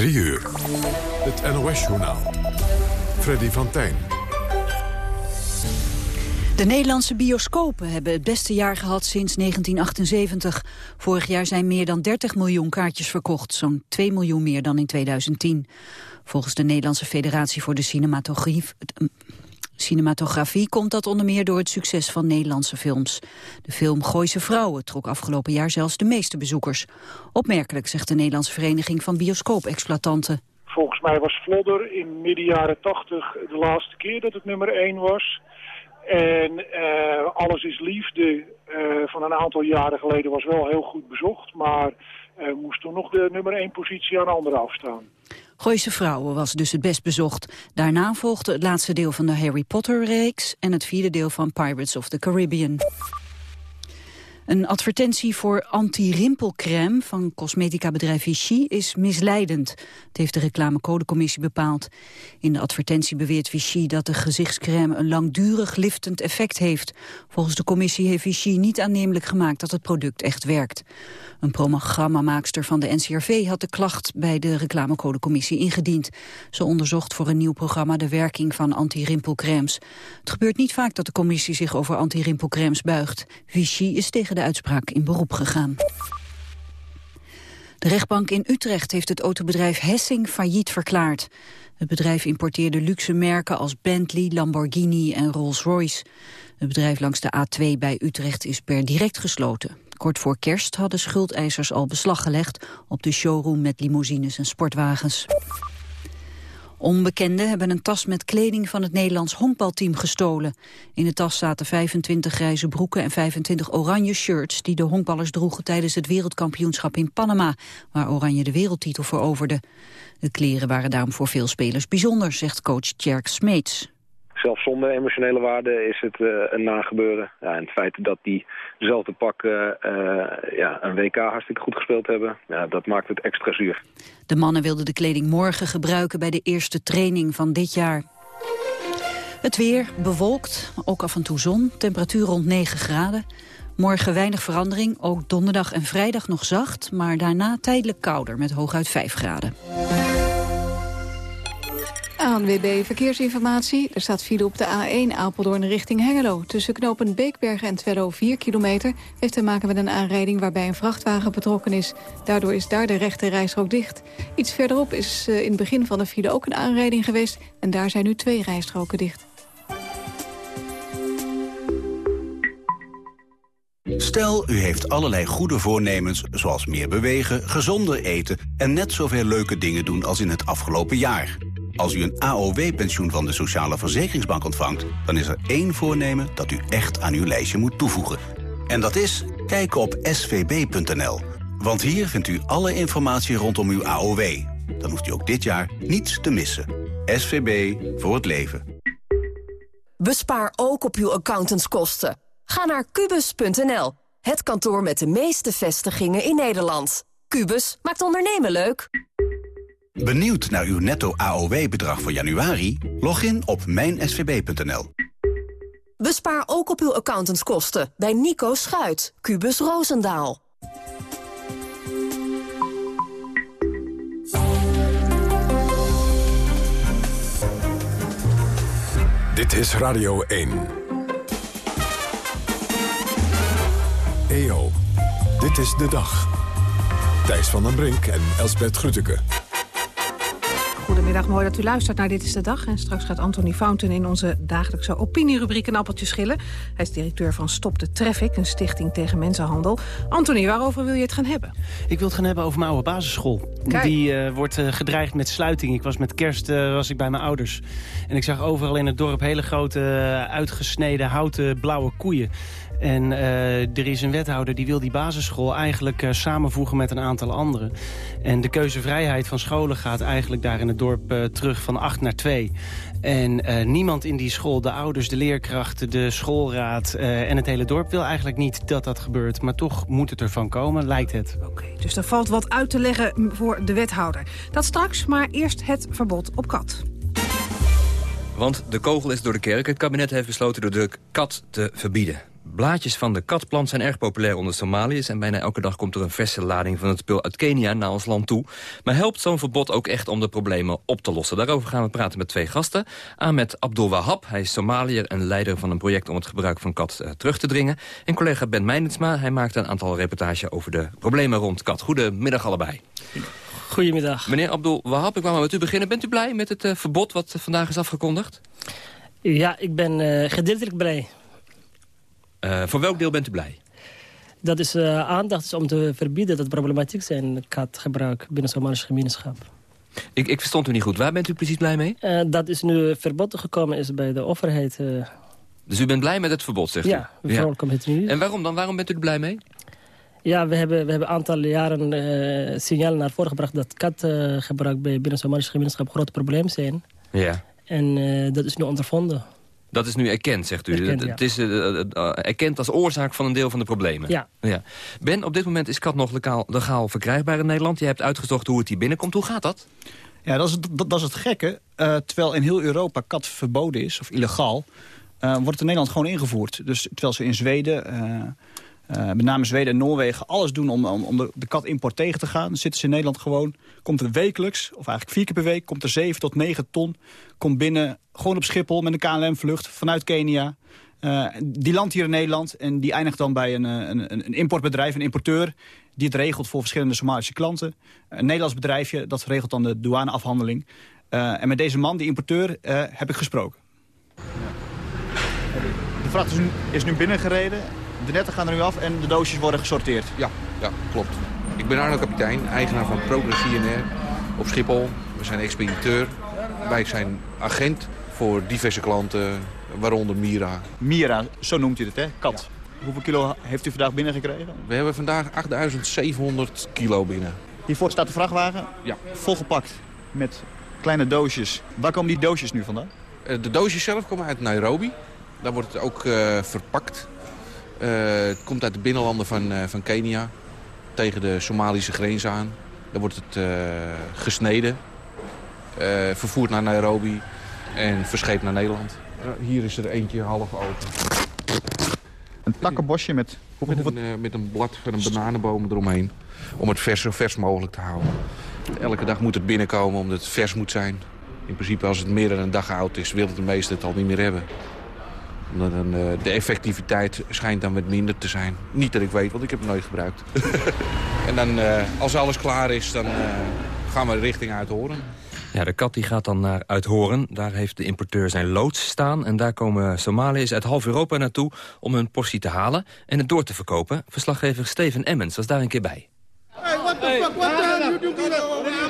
3 uur. Het NOS-journaal. Freddy van Tijn. De Nederlandse bioscopen hebben het beste jaar gehad sinds 1978. Vorig jaar zijn meer dan 30 miljoen kaartjes verkocht. Zo'n 2 miljoen meer dan in 2010. Volgens de Nederlandse Federatie voor de Cinematografie, cinematografie komt dat onder meer door het succes van Nederlandse films. De film Gooise Vrouwen trok afgelopen jaar zelfs de meeste bezoekers. Opmerkelijk, zegt de Nederlandse Vereniging van Bioscoopexploitanten. Volgens mij was Vlodder in midden jaren 80 de laatste keer dat het nummer 1 was. En uh, Alles is Liefde uh, van een aantal jaren geleden was wel heel goed bezocht. Maar uh, moest toen nog de nummer 1 positie aan anderen afstaan. Gooise Vrouwen was dus het best bezocht. Daarna volgde het laatste deel van de Harry Potter-reeks... en het vierde deel van Pirates of the Caribbean. Een advertentie voor anti-rimpelcrème van cosmetica-bedrijf Vichy is misleidend. Het heeft de reclamecodecommissie bepaald. In de advertentie beweert Vichy dat de gezichtscrème een langdurig liftend effect heeft. Volgens de commissie heeft Vichy niet aannemelijk gemaakt dat het product echt werkt. Een programmamaakster van de NCRV had de klacht bij de reclamecodecommissie ingediend. Ze onderzocht voor een nieuw programma de werking van anti-rimpelcremes. Het gebeurt niet vaak dat de commissie zich over anti-rimpelcremes buigt. Vichy is tegen de uitspraak in beroep gegaan. De rechtbank in Utrecht heeft het autobedrijf Hessing failliet verklaard. Het bedrijf importeerde luxe merken als Bentley, Lamborghini en Rolls-Royce. Het bedrijf langs de A2 bij Utrecht is per direct gesloten. Kort voor kerst hadden schuldeisers al beslag gelegd op de showroom met limousines en sportwagens. Onbekenden hebben een tas met kleding van het Nederlands honkbalteam gestolen. In de tas zaten 25 grijze broeken en 25 oranje shirts... die de honkballers droegen tijdens het wereldkampioenschap in Panama... waar Oranje de wereldtitel veroverde. De kleren waren daarom voor veel spelers bijzonder, zegt coach Tjerk Smeets. Zelfs zonder emotionele waarde is het uh, een nagebeuren. Ja, en het feit dat die dezelfde pakken uh, ja, een WK hartstikke goed gespeeld hebben, ja, dat maakt het extra zuur. De mannen wilden de kleding morgen gebruiken bij de eerste training van dit jaar. Het weer bewolkt, ook af en toe zon, temperatuur rond 9 graden. Morgen weinig verandering, ook donderdag en vrijdag nog zacht... maar daarna tijdelijk kouder met hooguit 5 graden. ANWB Verkeersinformatie. Er staat file op de A1 Apeldoorn richting Hengelo. Tussen knopen Beekbergen en Twello 4 kilometer... heeft te maken met een aanrijding waarbij een vrachtwagen betrokken is. Daardoor is daar de rechte rijstrook dicht. Iets verderop is uh, in het begin van de file ook een aanrijding geweest... en daar zijn nu twee rijstroken dicht. Stel, u heeft allerlei goede voornemens, zoals meer bewegen, gezonder eten... en net zoveel leuke dingen doen als in het afgelopen jaar... Als u een AOW-pensioen van de Sociale Verzekeringsbank ontvangt... dan is er één voornemen dat u echt aan uw lijstje moet toevoegen. En dat is kijken op svb.nl. Want hier vindt u alle informatie rondom uw AOW. Dan hoeft u ook dit jaar niets te missen. SVB voor het leven. Bespaar ook op uw accountantskosten. Ga naar kubus.nl, het kantoor met de meeste vestigingen in Nederland. Kubus maakt ondernemen leuk. Benieuwd naar uw netto AOW-bedrag voor januari? Log in op mijnsvb.nl. Bespaar ook op uw accountantskosten bij Nico Schuit, Cubus Roosendaal. Dit is Radio 1. EO, dit is de dag. Thijs van den Brink en Elsbert Grütke. con Goedemiddag, mooi dat u luistert naar Dit is de Dag. En straks gaat Anthony Fountain in onze dagelijkse opinierubriek een appeltje schillen. Hij is directeur van Stop de Traffic, een stichting tegen mensenhandel. Anthony, waarover wil je het gaan hebben? Ik wil het gaan hebben over mijn oude basisschool. Die uh, wordt uh, gedreigd met sluiting. Ik was met kerst uh, was ik bij mijn ouders. En ik zag overal in het dorp hele grote uitgesneden houten blauwe koeien. En uh, er is een wethouder die wil die basisschool eigenlijk uh, samenvoegen met een aantal anderen. En de keuzevrijheid van scholen gaat eigenlijk daar in het dorp uh, terug van 8 naar 2. En niemand in die school, de ouders, de leerkrachten, de schoolraad en het hele dorp... wil eigenlijk niet dat dat gebeurt. Maar toch moet het ervan komen, lijkt het. Oké, okay, dus er valt wat uit te leggen voor de wethouder. Dat straks, maar eerst het verbod op kat. Want de kogel is door de kerk. Het kabinet heeft besloten door de kat te verbieden. Blaadjes van de katplant zijn erg populair onder Somaliërs... en bijna elke dag komt er een verse lading van het spul uit Kenia naar ons land toe. Maar helpt zo'n verbod ook echt om de problemen op te lossen? Daarover gaan we praten met twee gasten. Ahmed Abdul Wahab, hij is Somaliër en leider van een project... om het gebruik van kat uh, terug te dringen. En collega Ben Meijnitsma, hij maakt een aantal reportages... over de problemen rond kat. Goedemiddag allebei. Goedemiddag. Meneer Abdul Wahab, ik wou maar met u beginnen. Bent u blij met het uh, verbod wat vandaag is afgekondigd? Ja, ik ben uh, gedeeltelijk blij. Uh, voor welk deel bent u blij? Dat is uh, aandacht om te verbieden dat problematiek zijn katgebruik binnen Somalische gemeenschap. Ik, ik verstond u niet goed. Waar bent u precies blij mee? Uh, dat is nu verbod gekomen is bij de overheid. Dus u bent blij met het verbod, zegt ja, u? Ja, komt het nu. En waarom dan? Waarom bent u er blij mee? Ja, we hebben, we hebben een aantal jaren uh, signalen naar voren gebracht... dat katgebruik bij binnen Somalische gemeenschap een groot probleem zijn. Ja. En dat is nu ondervonden. Dat is nu erkend, zegt u. Erkend, het is uh, erkend als oorzaak van een deel van de problemen. Ja. ja. Ben, op dit moment is kat nog legaal, legaal verkrijgbaar in Nederland. Je hebt uitgezocht hoe het hier binnenkomt. Hoe gaat dat? Ja, dat is, dat, dat is het gekke. Uh, terwijl in heel Europa kat verboden is, of illegaal... Uh, wordt het in Nederland gewoon ingevoerd. Dus terwijl ze in Zweden... Uh, met name Zweden en Noorwegen alles doen om, om, om de, de katimport tegen te gaan. Dan zitten ze in Nederland gewoon, komt er wekelijks, of eigenlijk vier keer per week... komt er 7 tot 9 ton, komt binnen, gewoon op Schiphol met een KLM-vlucht vanuit Kenia. Uh, die landt hier in Nederland en die eindigt dan bij een, een, een importbedrijf, een importeur... die het regelt voor verschillende Somalische klanten. Een Nederlands bedrijfje, dat regelt dan de douaneafhandeling. En met deze man, die importeur, heb ik gesproken. De vracht is nu, is nu binnengereden de netten gaan er nu af en de doosjes worden gesorteerd. Ja, ja klopt. Ik ben Arno Kapitein, eigenaar van Progress INR op Schiphol. We zijn expediteur. Wij zijn agent voor diverse klanten, waaronder Mira. Mira, zo noemt u het, hè? Kat. Ja. Hoeveel kilo heeft u vandaag binnengekregen? We hebben vandaag 8700 kilo binnen. Hiervoor staat de vrachtwagen, ja. volgepakt met kleine doosjes. Waar komen die doosjes nu vandaan? De doosjes zelf komen uit Nairobi. Daar wordt het ook uh, verpakt. Uh, het komt uit de binnenlanden van, uh, van Kenia. Tegen de Somalische grens aan. Daar wordt het uh, gesneden. vervoerd naar Nairobi. En verscheept naar Nederland. hier is er eentje half open. Een takkenbosje met... Met een, met een blad van een bananenboom eromheen. Om het vers zo vers mogelijk te houden. Elke dag moet het binnenkomen omdat het vers moet zijn. In principe als het meer dan een dag oud is, wil het de meeste het al niet meer hebben dan, uh, de effectiviteit schijnt dan wat minder te zijn. Niet dat ik weet, want ik heb het nooit gebruikt. en dan, uh, als alles klaar is, dan uh, gaan we richting Uithoren. Ja, de kat die gaat dan naar Uithoren. Daar heeft de importeur zijn loods staan. En daar komen Somaliërs uit half Europa naartoe om hun portie te halen... en het door te verkopen. Verslaggever Steven Emmens was daar een keer bij. Hey, what the fuck? What the hell you doing?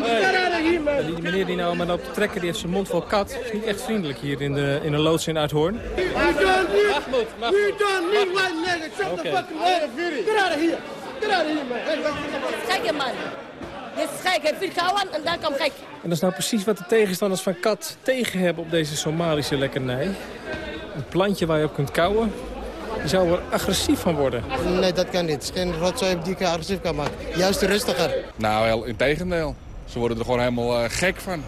Hey. Die meneer die nou maar loopt te trekken, die heeft zijn mond vol kat. Is niet echt vriendelijk hier in de, in de loods in Uithoorn. Me. Mahmoud, We done me, white nigga. Shut the fucking head. Get out of here. Get out of here, man. Gekke man. Dit is gek. Hij vier kauwen en dan komt gek. En dat is nou precies wat de tegenstanders van kat tegen hebben op deze Somalische lekkernij. Een plantje waar je op kunt kauwen. Je zou er agressief van worden. Nee, dat kan niet. Het is geen rotzooi die ik agressief kan maken. Juist rustiger. Nou, in tegendeel. Ze worden er gewoon helemaal uh, gek van.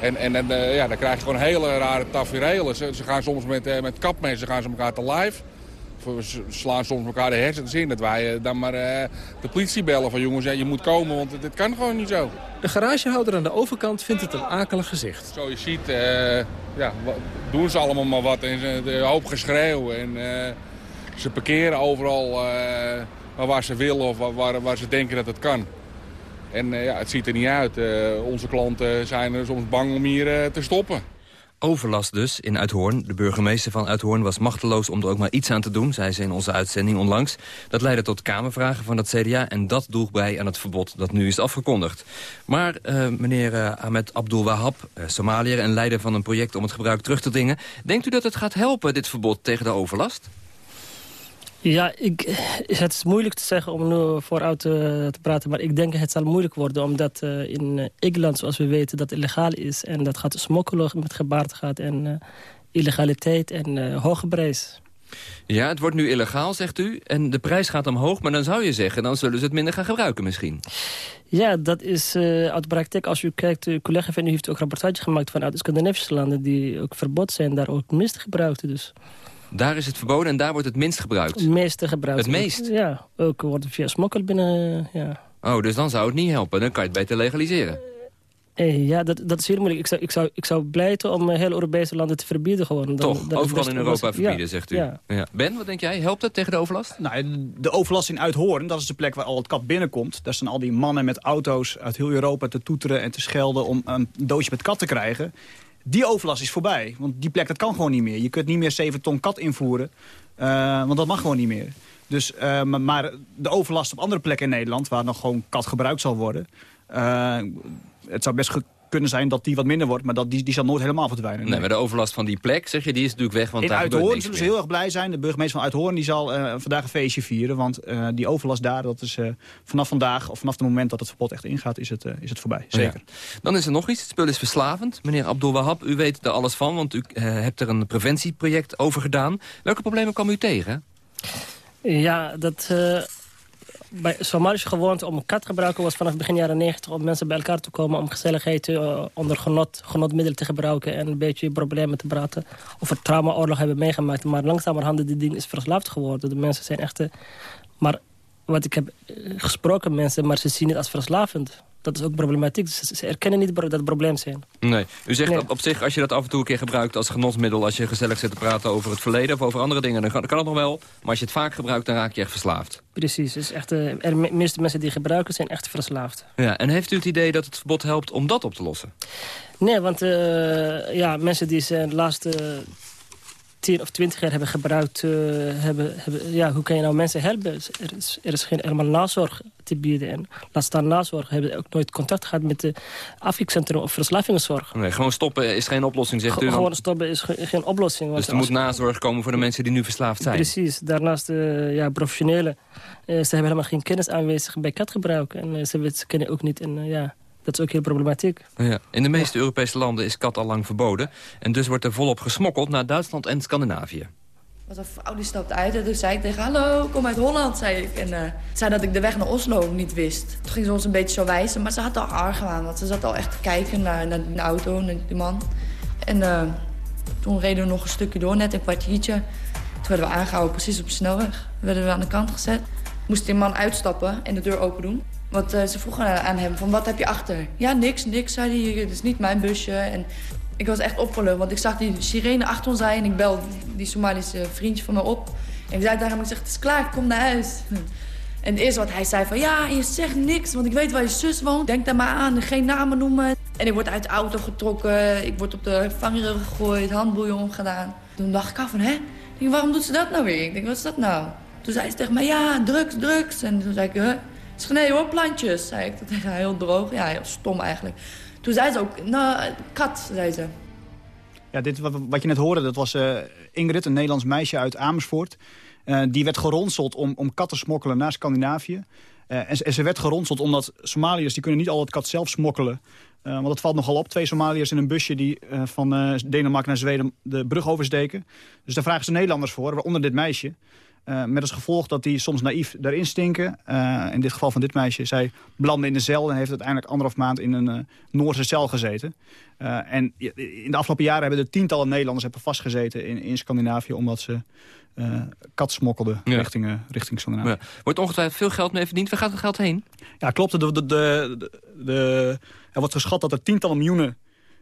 En, en, en uh, ja, dan krijg je gewoon hele rare tafereelen. Ze, ze gaan soms met, uh, met kapmessen gaan ze elkaar te live. Ze slaan soms elkaar de hersens in. Dat wij dan maar de politie bellen van jongens, je moet komen, want dit kan gewoon niet zo. De garagehouder aan de overkant vindt het een akelig gezicht. Zo je ziet, ja, doen ze allemaal maar wat. En een hoop geschreeuw. En ze parkeren overal waar ze willen of waar, waar ze denken dat het kan. En uh, ja, het ziet er niet uit. Uh, onze klanten zijn er soms bang om hier uh, te stoppen. Overlast dus in Uithoorn. De burgemeester van Uithoorn was machteloos om er ook maar iets aan te doen, zei ze in onze uitzending onlangs. Dat leidde tot kamervragen van het CDA en dat droeg bij aan het verbod dat nu is afgekondigd. Maar meneer Ahmed Abdul Wahab, Somaliër en leider van een project om het gebruik terug te dringen, denkt u dat het gaat helpen, dit verbod tegen de overlast? Ja, ik, het is moeilijk te zeggen om nu vooruit te, te praten. Maar ik denk het zal moeilijk worden. Omdat uh, in Engeland, zoals we weten, dat illegaal is. En dat gaat smokkelen met gebaard gaat. En uh, illegaliteit en uh, hoge prijs. Ja, het wordt nu illegaal, zegt u. En de prijs gaat omhoog. Maar dan zou je zeggen, dan zullen ze het minder gaan gebruiken misschien. Ja, dat is uh, uit de praktijk. Als u kijkt, uw collega van u heeft ook een rapportage gemaakt... vanuit de Scandinavische landen... die ook verbod zijn, daar ook misgebruikten. Dus. Daar is het verboden en daar wordt het minst gebruikt? Het meeste gebruikt. Het meest? Ja, ook wordt via smokkel binnen, ja. Oh, dus dan zou het niet helpen. Dan kan je het beter legaliseren. Eh, ja, dat, dat is heel moeilijk. Ik zou, ik zou, ik zou pleiten om heel Europese landen te verbieden. Gewoon. Dan, Toch, dan overal in Europa verbieden, ja, zegt u. Ja. Ja. Ben, wat denk jij? Helpt het tegen de overlast? Nou, de overlast in Uithoorn, dat is de plek waar al het kat binnenkomt. Daar staan al die mannen met auto's uit heel Europa te toeteren en te schelden... om een doosje met kat te krijgen. Die overlast is voorbij, want die plek dat kan gewoon niet meer. Je kunt niet meer 7 ton kat invoeren, uh, want dat mag gewoon niet meer. Dus, uh, maar de overlast op andere plekken in Nederland... waar nog gewoon kat gebruikt zal worden... Uh, het zou best kunnen zijn dat die wat minder wordt... maar dat, die, die zal nooit helemaal verdwijnen. Nee, nee maar de overlast van die plek, zeg je, die is natuurlijk weg. Want in daar Uithoorn zullen ze heel erg blij zijn. De burgemeester van Uithoorn die zal uh, vandaag een feestje vieren. Want uh, die overlast daar, dat is uh, vanaf vandaag... of vanaf het moment dat het verbod echt ingaat, is het, is het voorbij. Zeker. Ja. Dan is er nog iets. Het spul is verslavend. Meneer Abdul Wahab, u weet er alles van... want u hebt er een preventieproject over gedaan. Welke problemen kwam u tegen? Ja, dat bij Somalische gewoonte om kat gebruiken was vanaf begin jaren 90 om mensen bij elkaar te komen om gezelligheid uh, onder genot, genotmiddelen te gebruiken en een beetje problemen te praten over traumaoorlog hebben meegemaakt. Maar langzamerhand die ding is verslaafd geworden. De mensen zijn echt... Maar wat ik heb uh, gesproken mensen, maar ze zien het als verslavend. Dat is ook problematiek. Ze, ze erkennen niet dat het probleem zijn. Nee. U zegt nee. op, op, zich, als je dat af en toe een keer gebruikt als genotsmiddel... als je gezellig zit te praten over het verleden of over andere dingen... dan kan, kan het nog wel. Maar als je het vaak gebruikt, dan raak je echt verslaafd. Precies. Dus echt, uh, de meeste mensen die gebruiken zijn echt verslaafd. Ja, en heeft u het idee dat het verbod helpt om dat op te lossen? Nee, want uh, ja, mensen die zijn de laatste... 10 of 20 jaar hebben gebruikt, uh, hebben, hebben, ja, hoe kan je nou mensen helpen? Er is, er is geen helemaal nazorg te bieden. En laat staan nazorg, hebben ook nooit contact gehad met de afvikcentrum of verslavingszorg. Nee, gewoon stoppen is geen oplossing, zegt Ge u. Gewoon stoppen is ge geen oplossing. Want dus er moet nazorg komen voor de mensen die nu verslaafd zijn? Precies, daarnaast uh, ja, professionele. Uh, ze hebben helemaal geen kennis aanwezig bij katgebruik. En ze, ze kennen ook niet... En, ja, dat is ook heel problematiek. Ja. In de meeste Europese landen is kat al lang verboden. En dus wordt er volop gesmokkeld naar Duitsland en Scandinavië. was een vrouw die stapte uit en toen zei ik tegen hallo, kom uit Holland, zei ik. En uh, zei dat ik de weg naar Oslo niet wist. Toen ging ze ons een beetje zo wijzen, maar ze had al argwaan. Want ze zat al echt te kijken naar, naar de auto, naar die man. En uh, toen reden we nog een stukje door, net een kwartiertje. Toen werden we aangehouden, precies op de snelweg. werden we aan de kant gezet. Moest die man uitstappen en de deur open doen. Want uh, ze vroegen aan hem van, wat heb je achter? Ja, niks, niks, zei hij. Het is niet mijn busje. En ik was echt opgelucht, want ik zag die sirene achter ons rijden... en ik bel die Somalische vriendje van me op. En ik zei tegen hem, ik zeg, het is klaar, kom naar huis. En het eerste wat hij zei van, ja, je zegt niks... want ik weet waar je zus woont, denk daar maar aan, geen namen noemen. En ik word uit de auto getrokken, ik word op de vangrail gegooid... handboeien omgedaan. Toen dacht ik af van, hè? Waarom doet ze dat nou weer? Ik denk, wat is dat nou? Toen zei ze tegen mij, ja, drugs, drugs. En toen zei ik? Is nee hoor, plantjes, zei ik dat haar. Heel droog, ja, heel stom eigenlijk. Toen zei ze ook, nou, kat, zei ze. Ja, dit wat je net hoorde, dat was uh, Ingrid, een Nederlands meisje uit Amersfoort. Uh, die werd geronseld om, om kat te smokkelen naar Scandinavië. En, en, ze werd geronseld omdat Somaliërs, die kunnen niet al het kat zelf smokkelen. want dat valt nogal op. Twee Somaliërs in een busje die van Denemarken naar Zweden de brug oversteken. Dus daar vragen ze Nederlanders voor, waaronder dit meisje. Uh, met als gevolg dat die soms naïef daarin stinken. Uh, in dit geval van dit meisje. Zij belandde in de cel en heeft uiteindelijk anderhalf maand in een uh, Noorse cel gezeten. en in de afgelopen jaren hebben er tientallen Nederlanders hebben vastgezeten in, in Scandinavië... omdat ze kat smokkelden ja. richting, richting Scandinavië. Ja. Wordt ongetwijfeld veel geld mee verdiend. Waar gaat het geld heen? Ja, klopt. De, de, de, de, er wordt geschat dat er tientallen miljoenen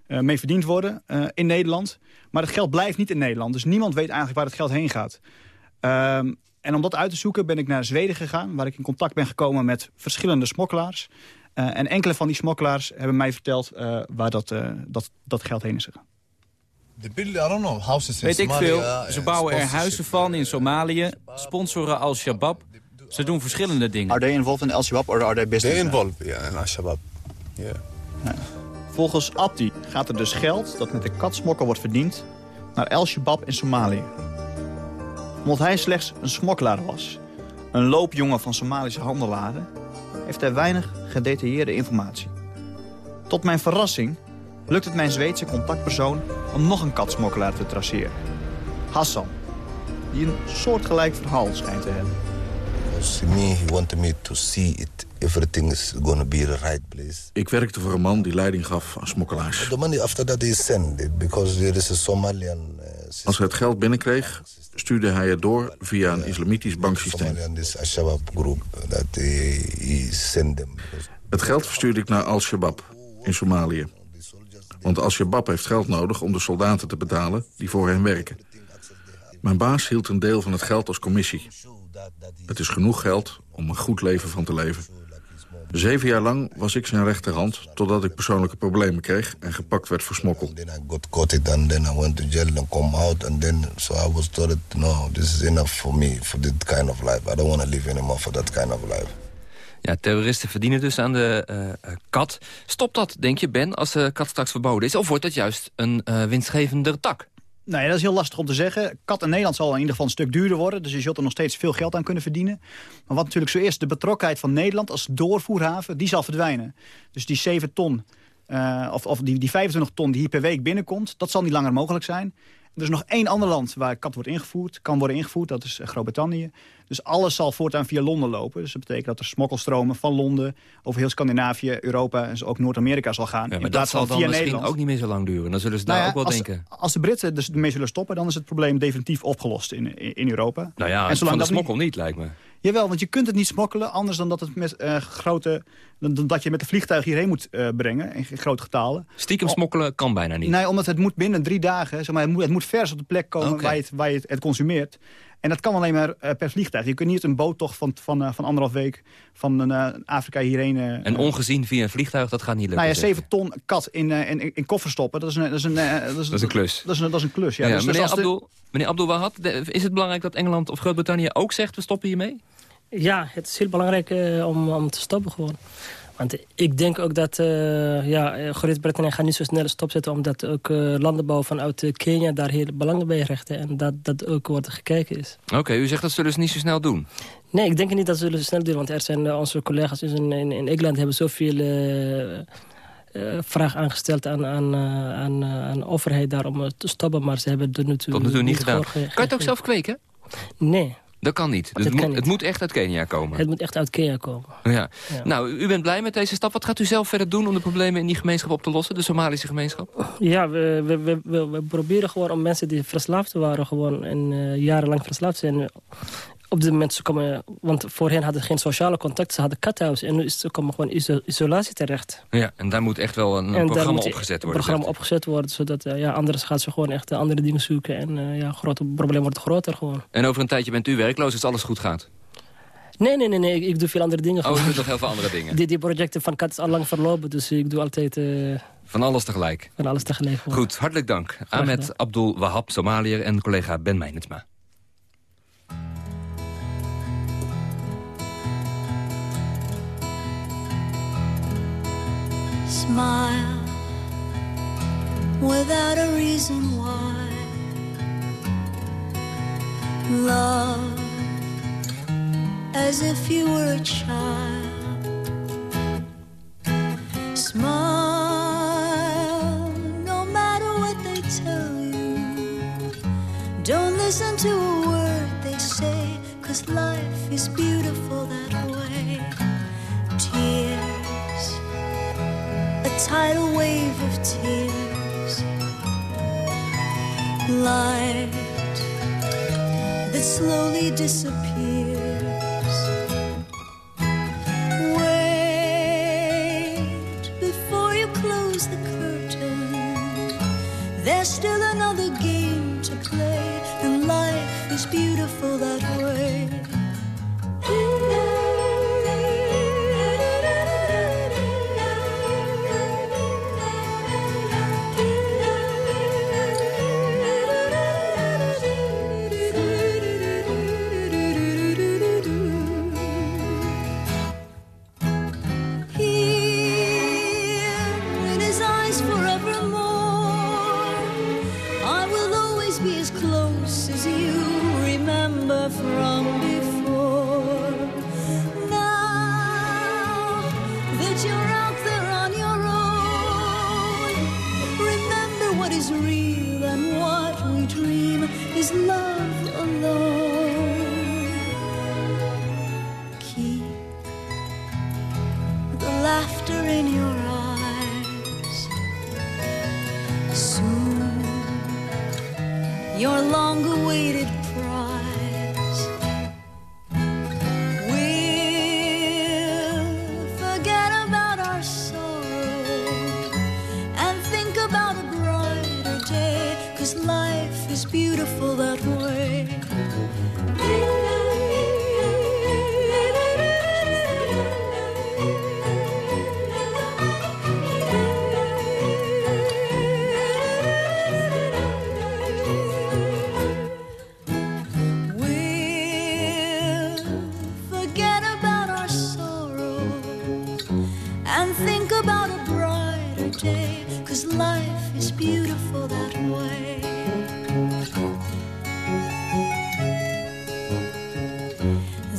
mee verdiend worden in Nederland. Maar het geld blijft niet in Nederland. Dus niemand weet eigenlijk waar het geld heen gaat. Um, en om dat uit te zoeken ben ik naar Zweden gegaan... waar ik in contact ben gekomen met verschillende smokkelaars. Uh, en enkele van die smokkelaars hebben mij verteld uh, waar dat, uh, dat, dat geld heen is gegaan. Weet ik veel. Ze bouwen er huizen van in Somalië, sponsoren Al-Shabaab. Ze doen verschillende dingen. Are they involved in Al-Shabaab or are they business? They're involved, yeah, in Al-Shabaab. Yeah. Ja. Volgens Abdi gaat er dus geld dat met de katsmokkel wordt verdiend... naar Al-Shabaab in Somalië omdat hij slechts een smokkelaar was. Een loopjongen van Somalische handelaren... heeft hij weinig gedetailleerde informatie. Tot mijn verrassing lukt het mijn Zweedse contactpersoon... om nog een katsmokkelaar te traceren. Hassan, die een soortgelijk verhaal schijnt te hebben. To me, he wanted me to see it. Everything is gonna be the right place. Ik werkte voor een man die leiding gaf aan smokkelaars. The money after that is sent because there is a Somalian Als hij het geld binnenkreeg, stuurde hij het door via een islamitisch banksysteem. Het geld verstuurde ik naar Al-Shabaab in Somalië. Want Al-Shabaab heeft geld nodig om de soldaten te betalen die voor hen werken. Mijn baas hield een deel van het geld als commissie. Het is genoeg geld om een goed leven van te leven. Zeven jaar lang was ik zijn rechterhand... totdat ik persoonlijke problemen kreeg en gepakt werd voor smokkel. got caught it and then I went to jail and come out and then so I was told no this is enough for me for this kind of life I don't want to live anymore for that kind of life Ja, terroristen verdienen dus aan de uh, kat. Stopt dat, denk je, Ben, als de kat straks verboden is? Of wordt dat juist een uh, winstgevender tak? Nee, dat is heel lastig om te zeggen. Kat in Nederland zal in ieder geval een stuk duurder worden. Dus je zult er nog steeds veel geld aan kunnen verdienen. Maar wat natuurlijk zo is, de betrokkenheid van Nederland als doorvoerhaven... die zal verdwijnen. Dus die 7 ton, uh, of, of die, die 25 ton die hier per week binnenkomt... dat zal niet langer mogelijk zijn. Er is nog één ander land waar kat wordt ingevoerd, kan worden ingevoerd. Dat is Groot-Brittannië. Dus alles zal voortaan via Londen lopen. Dus dat betekent dat er smokkelstromen van Londen... over heel Scandinavië, Europa en ook Noord-Amerika zal gaan. Ja, maar dat zal dan misschien Nederland. ook niet meer zo lang duren. Dan zullen ze daar nou ook wel als, denken. Als de Britten dus ermee zullen stoppen... dan is het probleem definitief opgelost in, in, Europa. Nou ja, en van de smokkel niet, lijkt me. Jawel, want je kunt het niet smokkelen anders dan dat, het met, uh, grote, dan, dat je met een vliegtuig hierheen moet uh, brengen, in grote getalen. Stiekem smokkelen kan bijna niet. Nee, omdat het moet binnen drie dagen, zeg maar, het, moet, het moet vers op de plek komen okay. waar, je het, waar je het, het consumeert. En dat kan alleen maar uh, per vliegtuig. Je kunt niet een boottocht van, van, uh, van anderhalf week van uh, Afrika hierheen... en ongezien via een vliegtuig, dat gaat niet lukken? Nou ja, zeven ton kat in, in, in koffer stoppen, dat is een, dat is een, dat is, dat is een klus. Dat is een, dat is een klus, ja. ja dus, meneer, dus Abdul, de... meneer Abdul Wahad, is het belangrijk dat Engeland of Groot-Brittannië ook zegt... we stoppen hiermee? Ja, het is heel belangrijk uh, om, om te stoppen gewoon. Want ik denk ook dat uh, ja, Groot-Brittannië gaat niet zo snel stopzetten... omdat ook uh, landenbouw vanuit Kenia daar heel belangrijk bij rechten... en dat dat ook wordt gekeken is. Oké, okay, u zegt dat zullen ze niet zo snel doen? Nee, ik denk niet dat ze zullen snel doen. Want er zijn onze collega's in, in, in Engeland hebben zoveel... Uh, vraag aangesteld aan, aan, aan, aan de overheid daar om te stoppen. Maar ze hebben het nu toe, Tot nu toe niet, niet gedaan. Kan je het ook zelf kweken? Nee. Dat kan niet. Het, niet. het moet echt uit Kenia komen. Het moet echt uit Kenia komen. Ja. ja. Nou, u bent blij met deze stap. Wat gaat u zelf verder doen om de problemen in die gemeenschap op te lossen? De Somalische gemeenschap? Ja, we, we, we, we, we proberen gewoon om mensen die verslaafd waren... gewoon en uh, jarenlang verslaafd zijn... op dit moment ze komen... Want voorheen hadden ze geen sociale contact. Ze hadden kathuis. En nu is ze komen gewoon iso isolatie terecht. Ja, en daar moet echt wel een, programma opgezet worden. Een programma opgezet worden. Zodat, uh, ja, anders gaat ze gewoon echt andere dingen zoeken. En uh, ja, grote probleem wordt groter gewoon. En over een tijdje bent u werkloos als alles goed gaat? Nee, nee, nee, nee. Ik, ik doe veel andere dingen. Oh, u doet nog heel veel andere dingen? Die, die projecten van Kat is al lang verlopen. Dus ik doe altijd... Van alles tegelijk? Van alles tegelijk. Goed, hartelijk dank. Ahmed Abdul Wahab, Somaliër en collega Ben Meijnetsma. Smile without a reason why. Love as if you were a child. Smile no matter what they tell you. Don't listen to a word they say, cause life is beautiful tidal wave of tears. Light that slowly disappears. Wait before you close the curtain. There's still another game to play, and life is beautiful that way.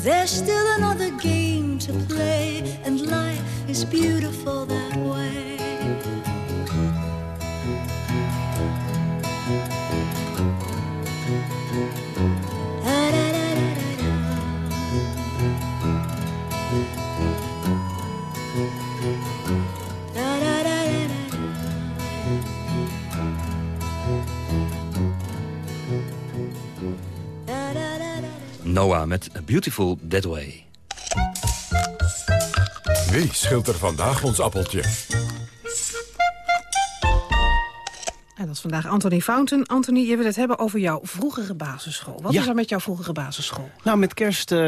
There's still another game to play, and life is beautiful that way. Noah met A Beautiful That Way. Wie scheelt er vandaag ons appeltje? Vandaag Anthony Fountain. Anthony, je wil het hebben over jouw vroegere basisschool. Wat Ja. is er met jouw vroegere basisschool? Nou, met kerst eh,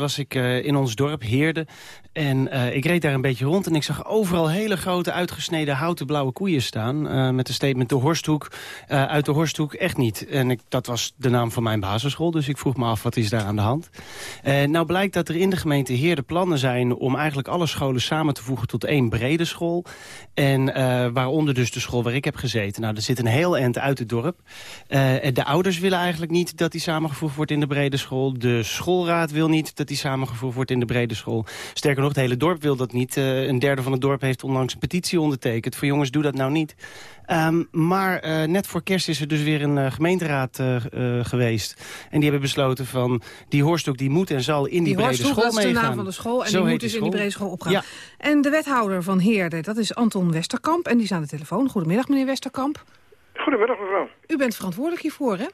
was ik eh, in ons dorp, Heerde. En eh, ik reed daar een beetje rond en ik zag overal hele grote uitgesneden houten blauwe koeien staan. met de statement de Horsthoek, uit de Horsthoek echt niet. En ik, dat was de naam van mijn basisschool, dus ik vroeg me af wat is daar aan de hand. Nou blijkt dat er in de gemeente Heerde plannen zijn om eigenlijk alle scholen samen te voegen tot één brede school. En waaronder dus de school waar ik heb gezeten. Nou, er zit een heel eind uit het dorp. Eh, de ouders willen eigenlijk niet dat die samengevoegd wordt in de brede school. De schoolraad wil niet dat die samengevoegd wordt in de brede school. Sterker nog, het hele dorp wil dat niet. Eh, een derde van het dorp heeft onlangs een petitie ondertekend. Voor jongens, doe dat nou niet. Ehm, maar eh, net voor kerst is er dus weer een gemeenteraad geweest. En die hebben besloten van... die Horsthoek die moet en zal in die, Die brede school dat is de meegaan. naam van de school. En Zo die moet dus in die brede school opgaan. Ja. En de wethouder van Heerde, dat is Anton Westerkamp. En die is aan de telefoon. Goedemiddag, meneer Westerkamp. Goedemiddag mevrouw. U bent verantwoordelijk hiervoor, hè?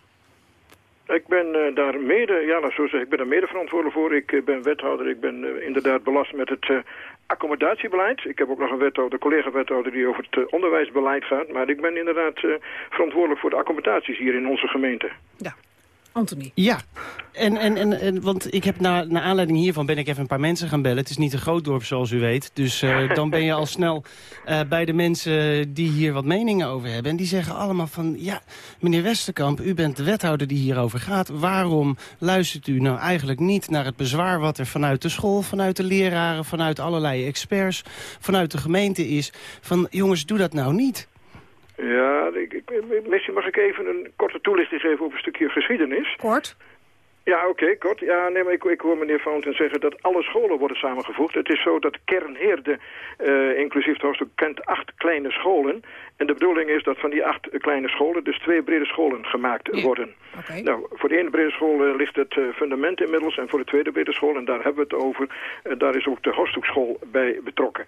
Ik ben eh, daar mede, ja, nou, zo zeg, ik ben daar mede verantwoordelijk voor. Ik eh, ben wethouder, ik ben eh, inderdaad belast met het accommodatiebeleid. Ik heb ook nog een wethouder, collega-wethouder die over het onderwijsbeleid gaat. Maar ik ben inderdaad verantwoordelijk voor de accommodaties hier in onze gemeente. Anthony. Ja, en, en, en, en, want ik heb na, naar aanleiding hiervan ben ik even een paar mensen gaan bellen. Het is niet een groot dorp zoals u weet. Dus eh, dan ben je al snel eh, bij de mensen die hier wat meningen over hebben. En die zeggen allemaal van, ja, meneer Westerkamp, u bent de wethouder die hierover gaat. Waarom luistert u nou eigenlijk niet naar het bezwaar wat er vanuit de school, vanuit de leraren, vanuit allerlei experts, vanuit de gemeente is? Van, jongens, doe dat nou niet. Ja, ik, ik, misschien mag ik even een korte toelichting geven over een stukje geschiedenis. Kort? Ja, oké, kort. Ja, nee, maar ik, ik hoor meneer Fountain zeggen dat alle scholen worden samengevoegd. Het is zo dat Kernheerde, eh, inclusief het hoofdstuk, kent acht kleine scholen. En de bedoeling is dat van die acht kleine scholen dus twee brede scholen gemaakt worden. Nou, voor de ene brede school eh, ligt het eh, fundament inmiddels en voor de tweede brede school, en daar hebben we het over, eh, daar is ook de Horsthoekschool bij betrokken.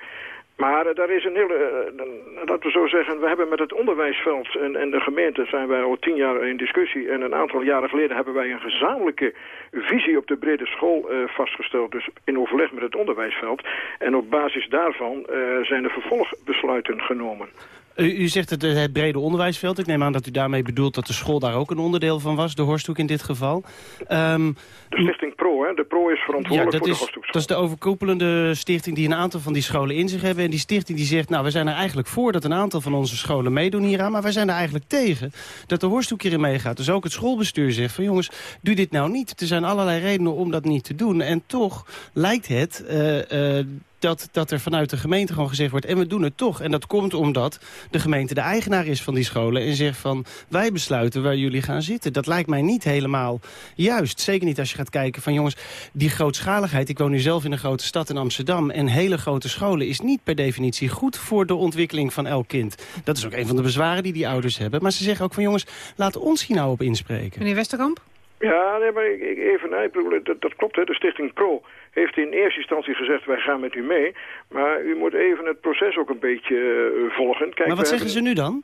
Maar eh, daar is een hele, uh, laten we zo zeggen, we hebben met het onderwijsveld en, en de gemeente zijn wij al tien jaar in discussie. En een aantal jaren geleden hebben wij een gezamenlijke visie op de brede school uh, vastgesteld. Dus in overleg met het onderwijsveld. En op basis daarvan zijn er vervolgbesluiten genomen. U, u zegt het, het, brede onderwijsveld. Ik neem aan dat u daarmee bedoelt dat de school daar ook een onderdeel van was. De Horsthoek in dit geval. Um, de stichting PRO, hè? De PRO is verantwoordelijk ja, voor de is, Horsthoekschool. Dat is de overkoepelende stichting die een aantal van die scholen in zich hebben. En die stichting die zegt, nou, we zijn er eigenlijk voor dat een aantal van onze scholen meedoen hieraan. Maar wij zijn er eigenlijk tegen dat de Horsthoek hierin meegaat. Dus ook het schoolbestuur zegt van, jongens, doe dit nou niet. Er zijn allerlei redenen om dat niet te doen. En toch lijkt het... Uh, uh, dat, dat er vanuit de gemeente gewoon gezegd wordt... en we doen het toch. En dat komt omdat de gemeente de eigenaar is van die scholen... en zegt van, wij besluiten waar jullie gaan zitten. Dat lijkt mij niet helemaal juist. Zeker niet als je gaat kijken van, jongens, die grootschaligheid... ik woon nu zelf in een grote stad in Amsterdam... en hele grote scholen is niet per definitie goed... voor de ontwikkeling van elk kind. Dat is ook een van de bezwaren die die ouders hebben. Maar ze zeggen ook van, jongens, laat ons hier nou op inspreken. Meneer Westerkamp? Ja, nee, maar ik, even, nee, ik bedoel, dat, dat klopt, hè. De stichting PRO heeft in eerste instantie gezegd, wij gaan met u mee. Maar u moet even het proces ook een beetje uh, volgen. maar Kijk, wat zeggen hebben... ze nu dan?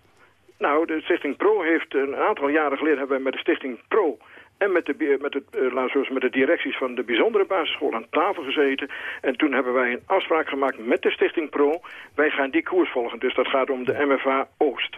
Nou, de Stichting Pro heeft een aantal jaren geleden... hebben wij met de Stichting Pro en met de, met, het, uh, met de directies van de bijzondere basisschool aan tafel gezeten. En toen hebben wij een afspraak gemaakt met de Stichting Pro. Wij gaan die koers volgen. Dus dat gaat om de MFA Oost.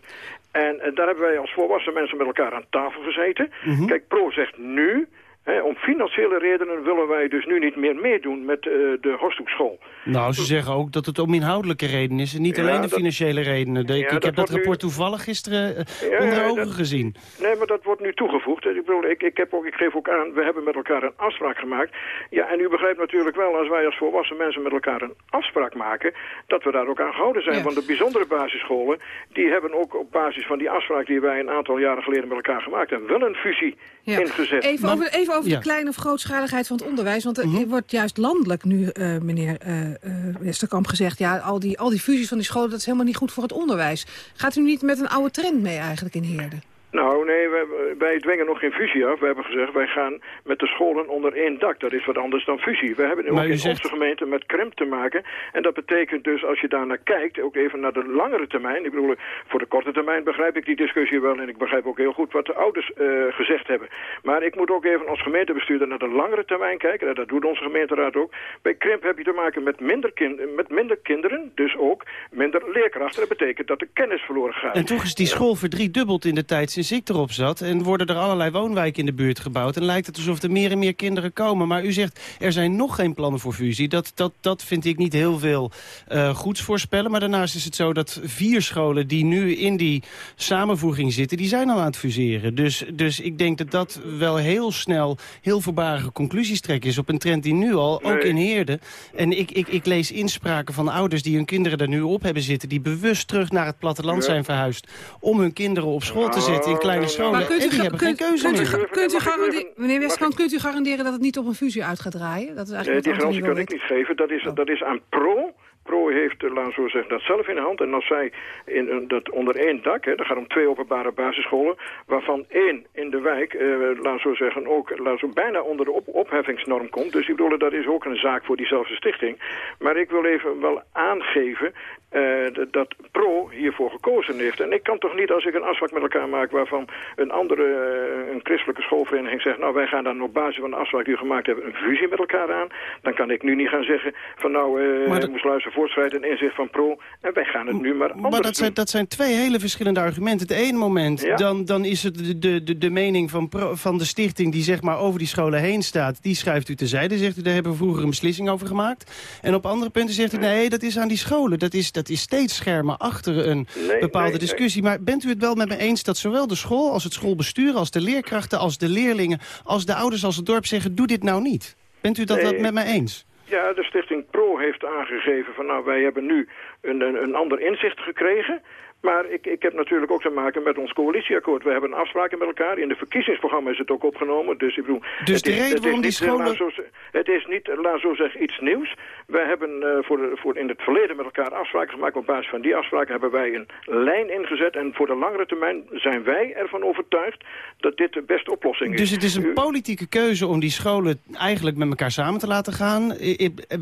En, en daar hebben wij als volwassen mensen met elkaar aan tafel gezeten. Kijk, Pro zegt nu om financiële redenen willen wij dus nu niet meer meedoen met uh, de Horsthoekschool. Nou, ze zeggen ook dat het om inhoudelijke redenen is en niet Ja, alleen de dat- financiële redenen. De- ik Ja, ik dat heb dat nu- rapport toevallig gisteren eh, Ja, onder ja, ogen dat- gezien. Nee, maar dat wordt nu toegevoegd. Ik, bedoel, ik, ik, heb ook, ik geef ook aan, we hebben met elkaar een afspraak gemaakt. Ja, en u begrijpt natuurlijk wel, als wij als volwassen mensen met elkaar een afspraak maken, dat we daar ook aan gehouden zijn. Ja. Want de bijzondere basisscholen, die hebben ook op basis van die afspraak die wij een aantal jaren geleden met elkaar gemaakt hebben, wel een fusie Ja. ingezet. Even over, even over Ja. de kleine of grootschaligheid van het onderwijs. Want er Mhm. wordt juist landelijk nu, eh, meneer eh, eh, Westerkamp, gezegd... ja, al die, al die fusies van die scholen, dat is helemaal niet goed voor het onderwijs. Gaat u niet met een oude trend mee eigenlijk in Heerden? Nou, nee, wij, wij dwingen nog geen fusie af. We hebben gezegd, wij gaan met de scholen onder één dak. Dat is wat anders dan fusie. We hebben ook in zegt- onze gemeente met Kremp te maken. En dat betekent dus, als je daar naar kijkt, ook even naar de langere termijn. Ik bedoel, voor de korte termijn begrijp ik die discussie wel. En ik begrijp ook heel goed wat de ouders eh, gezegd hebben. Maar ik moet ook even als gemeentebestuurder naar de langere termijn kijken. En dat doet onze gemeenteraad ook. Bij Kremp heb je te maken met minder, met minder kinderen. Dus ook minder leerkrachten. Dat betekent dat de kennis verloren gaat. En toch is die school verdriedubbeld in de tijd ik erop zat. En worden er allerlei woonwijken in de buurt gebouwd. En lijkt het alsof er meer en meer kinderen komen. Maar u zegt, er zijn nog geen plannen voor fusie. Dat, dat, dat vind ik niet heel veel eh, goeds voorspellen. Maar daarnaast is het zo dat vier scholen die nu in die samenvoeging zitten... die zijn al aan het fuseren. Dus, dus ik denk dat dat wel heel snel heel voorbarige conclusies trekken is... op een trend die nu al, ook in Heerden... en ik, ik, ik lees inspraken van ouders die hun kinderen er nu op hebben zitten... die bewust terug naar het platteland Ja. zijn verhuisd... om hun kinderen op school te zetten in kleine scholen. Kunt en u, die hebben kunt, geen keuze kunt u, meer. kunt garanderen, meneer ik- kunt u garanderen dat het niet op een fusie uit gaat draaien? Dat is Nee, eigenlijk die wat Anthony garantie kan ik niet geven. Dat is, dat is aan Pro. Pro heeft, eh, laten we zo zeggen, dat zelf in de hand. En als zij in, een- dat onder één dak, hè, dat gaat om twee openbare basisscholen... waarvan één in de wijk, eh, laten we zo zeggen, ook laten we zo bijna onder de op opheffingsnorm komt. Dus ik bedoel, dat is ook een zaak voor diezelfde stichting. Maar ik wil even wel aangeven eh, dat- Pro hiervoor gekozen heeft. En ik kan toch niet, als ik een afspraak met elkaar maak... waarvan een andere, eh, een christelijke schoolvereniging zegt... nou, wij gaan dan op basis van de afspraak die we gemaakt hebben... een fusie met elkaar aan. Dan kan ik nu niet gaan zeggen van nou, eh Maar dat- ik moest luisteren voortschrijden en inzicht van Pro... en wij gaan het nu maar anders Maar dat zijn, dat zijn twee hele verschillende argumenten. Het ene moment, Ja. dan, dan is het de, de, de, de mening van, pro- van de stichting... die zeg maar over die scholen heen staat. Die schuift u terzijde. Zegt u, daar hebben we vroeger een beslissing over gemaakt. En op andere punten zegt u, nee, dat is aan die scholen. Dat is, dat is steeds schermer achter een Nee, bepaalde nee, discussie. Maar bent u het wel met me eens dat zowel de school als het schoolbestuur... als de leerkrachten, als de leerlingen, als de ouders, als het dorp zeggen... doe dit nou niet. Bent u dat, dat met mij eens? Ja, de stichting Pro heeft aangegeven van nou, wij hebben nu een, een, een ander inzicht gekregen. Maar ik, ik heb natuurlijk ook te maken met ons coalitieakkoord. We hebben afspraken met elkaar. In de verkiezingsprogramma is het ook opgenomen. Dus ik bedoel, Dus het de reden het waarom die scholen- zo het is niet, laat zo zeggen, iets nieuws. Wij hebben eh, voor, de, voor in het verleden met elkaar afspraken gemaakt. Op basis van die afspraken hebben wij een lijn ingezet. En voor de langere termijn zijn wij ervan overtuigd dat dit de beste oplossing is. Dus het is een politieke keuze om die scholen eigenlijk met elkaar samen te laten gaan.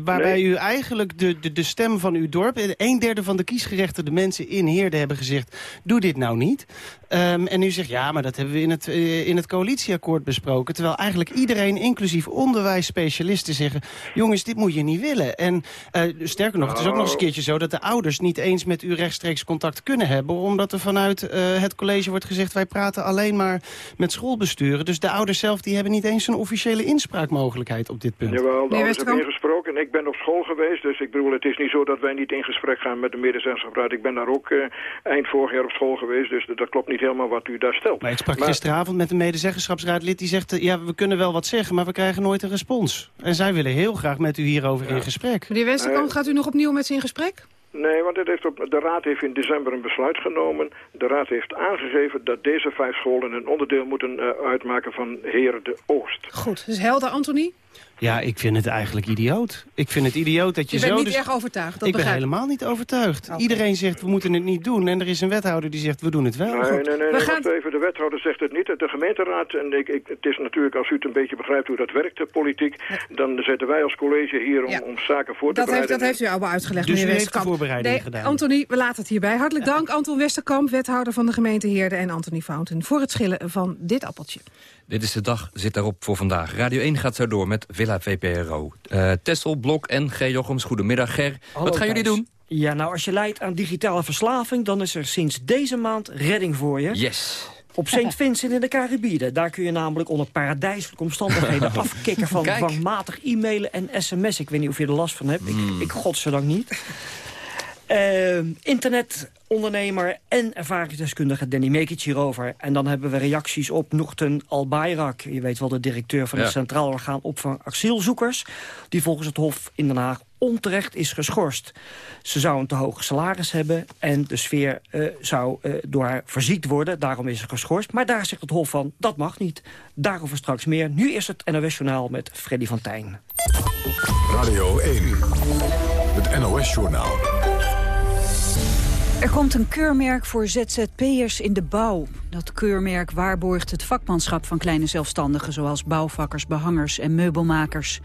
Waarbij Nee. u eigenlijk de, de, de stem van uw dorp... eh, een derde van de kiesgerechtigde mensen in Heerden hebben gezegd... doe dit nou niet. Ehm, en u zegt, ja, maar dat hebben we in het, eh, in het coalitieakkoord besproken. Terwijl eigenlijk iedereen, inclusief onderwijsspecialisten, zeggen... jongens, dit moet je niet willen. En eh, sterker nog, het is ook nog eens een keertje zo... dat de ouders niet eens met u rechtstreeks contact kunnen hebben... omdat er vanuit eh, het college wordt gezegd... wij praten alleen maar met schoolbesturen. Dus de ouders zelf die hebben niet eens een officiële inspraakmogelijkheid op dit punt. Jawel, de ouders hebben ingesproken. En ik ben op school geweest, dus ik bedoel, het is niet zo dat wij niet in gesprek gaan met de medezeggenschapsraad. Ik ben daar ook eh, eind vorig jaar op school geweest, dus dat klopt niet helemaal wat u daar stelt. Maar ik sprak gisteravond met een medezeggenschapsraadlid die zegt... ja, we kunnen wel wat zeggen, maar we krijgen nooit een respons. En zij willen heel graag met u hierover in gesprek. Meneer Westerkamp, Nee. gaat u nog opnieuw met ze in gesprek? Nee, want het heeft op, de Raad heeft in december een besluit genomen. De Raad heeft aangegeven dat deze vijf scholen een onderdeel moeten eh, uitmaken van Heren de Oost. Goed, dus helder, Anthony? Ja, ik vind het eigenlijk idioot. Ik vind het idioot dat je, Je zo... bent niet dus- erg overtuigd, dat ik ben begrijp ik. helemaal niet overtuigd. Iedereen zegt, we moeten het niet doen. En er is een wethouder die zegt, we doen het wel. Nee, nee, nee, even. De wethouder zegt het niet. De gemeenteraad, en ik, ik, het is natuurlijk, als u het een beetje begrijpt hoe dat werkt, de politiek, dan zetten wij als college hier om, Ja. om zaken voor te Dat heeft, bereiden. dat heeft u allemaal uitgelegd, Dus meneer u heeft de Westerkamp. voorbereiding nee, gedaan. Anthony, we laten het hierbij. Hartelijk dank, Anton Westerkamp, wethouder van de gemeente Heerde... en Anthony Fountain voor het schillen van dit appeltje. Dit is de dag, zit daarop voor vandaag. Radio 1 gaat zo door met Villa VPRO. Eh Tessel, Blok en G. Jochems, goedemiddag Ger. Wat gaan jullie doen? Ja, nou, als je lijdt aan digitale verslaving... dan is er sinds deze maand redding voor je. Yes. Op St. Vincent in de Caribieden. Daar kun je namelijk onder paradijselijke omstandigheden afkicken van dwangmatig e-mailen en sms. Ik weet niet of je er last van hebt. Hmm. Ik, ik godzijdank niet. Eh, internetondernemer en ervaringsdeskundige Danny Mekic hierover. En dan hebben we reacties op Nochten Albayrak. Je weet wel, de directeur van Ja. het Centraal Orgaan Opvang Asielzoekers. Die volgens het Hof in Den Haag onterecht is geschorst. Ze zou een te hoog salaris hebben en de sfeer eh, zou eh, door haar verziekt worden. Daarom is ze geschorst. Maar daar zegt het Hof van, dat mag niet. Daarover straks meer. Nu is het NOS Journaal met Freddy van Tijn. Radio 1, het NOS-journaal. Er komt een keurmerk voor ZZP'ers in de bouw. Dat keurmerk waarborgt het vakmanschap van kleine zelfstandigen... zoals bouwvakkers, behangers en meubelmakers.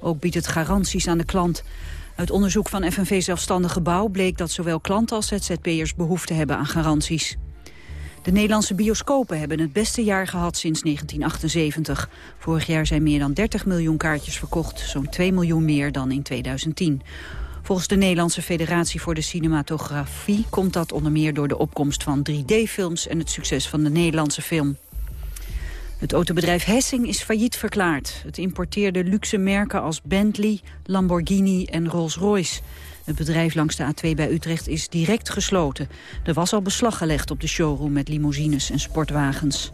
Ook biedt het garanties aan de klant. Uit onderzoek van FNV Zelfstandige Bouw bleek dat zowel klanten als ZZP'ers behoefte hebben aan garanties. De Nederlandse bioscopen hebben het beste jaar gehad sinds 1978. Vorig jaar zijn meer dan 30 miljoen kaartjes verkocht, zo'n 2 miljoen meer dan in 2010. Volgens de Nederlandse Federatie voor de Cinematografie komt dat onder meer door de opkomst van 3D-films en het succes van de Nederlandse film. Het autobedrijf Hessing is failliet verklaard. Het importeerde luxe merken als Bentley, Lamborghini en Rolls-Royce. Het bedrijf langs de A2 bij Utrecht is direct gesloten. Er was al beslag gelegd op de showroom met limousines en sportwagens.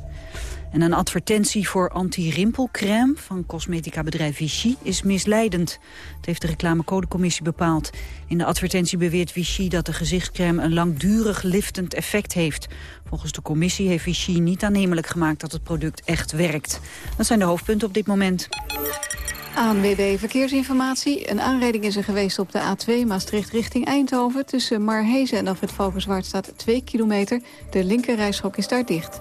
En een advertentie voor anti-rimpelcrème van cosmetica-bedrijf Vichy is misleidend. Het heeft de reclamecodecommissie bepaald. In de advertentie beweert Vichy dat de gezichtscrème een langdurig liftend effect heeft. Volgens de commissie heeft Vichy niet aannemelijk gemaakt dat het product echt werkt. Dat zijn de hoofdpunten op dit moment. ANWB Verkeersinformatie. Een aanrijding is er geweest op de A2 Maastricht richting Eindhoven. Tussen Marhezen en Alfred Valkenswaard staat 2 kilometer. De linkerrijstrook is daar dicht.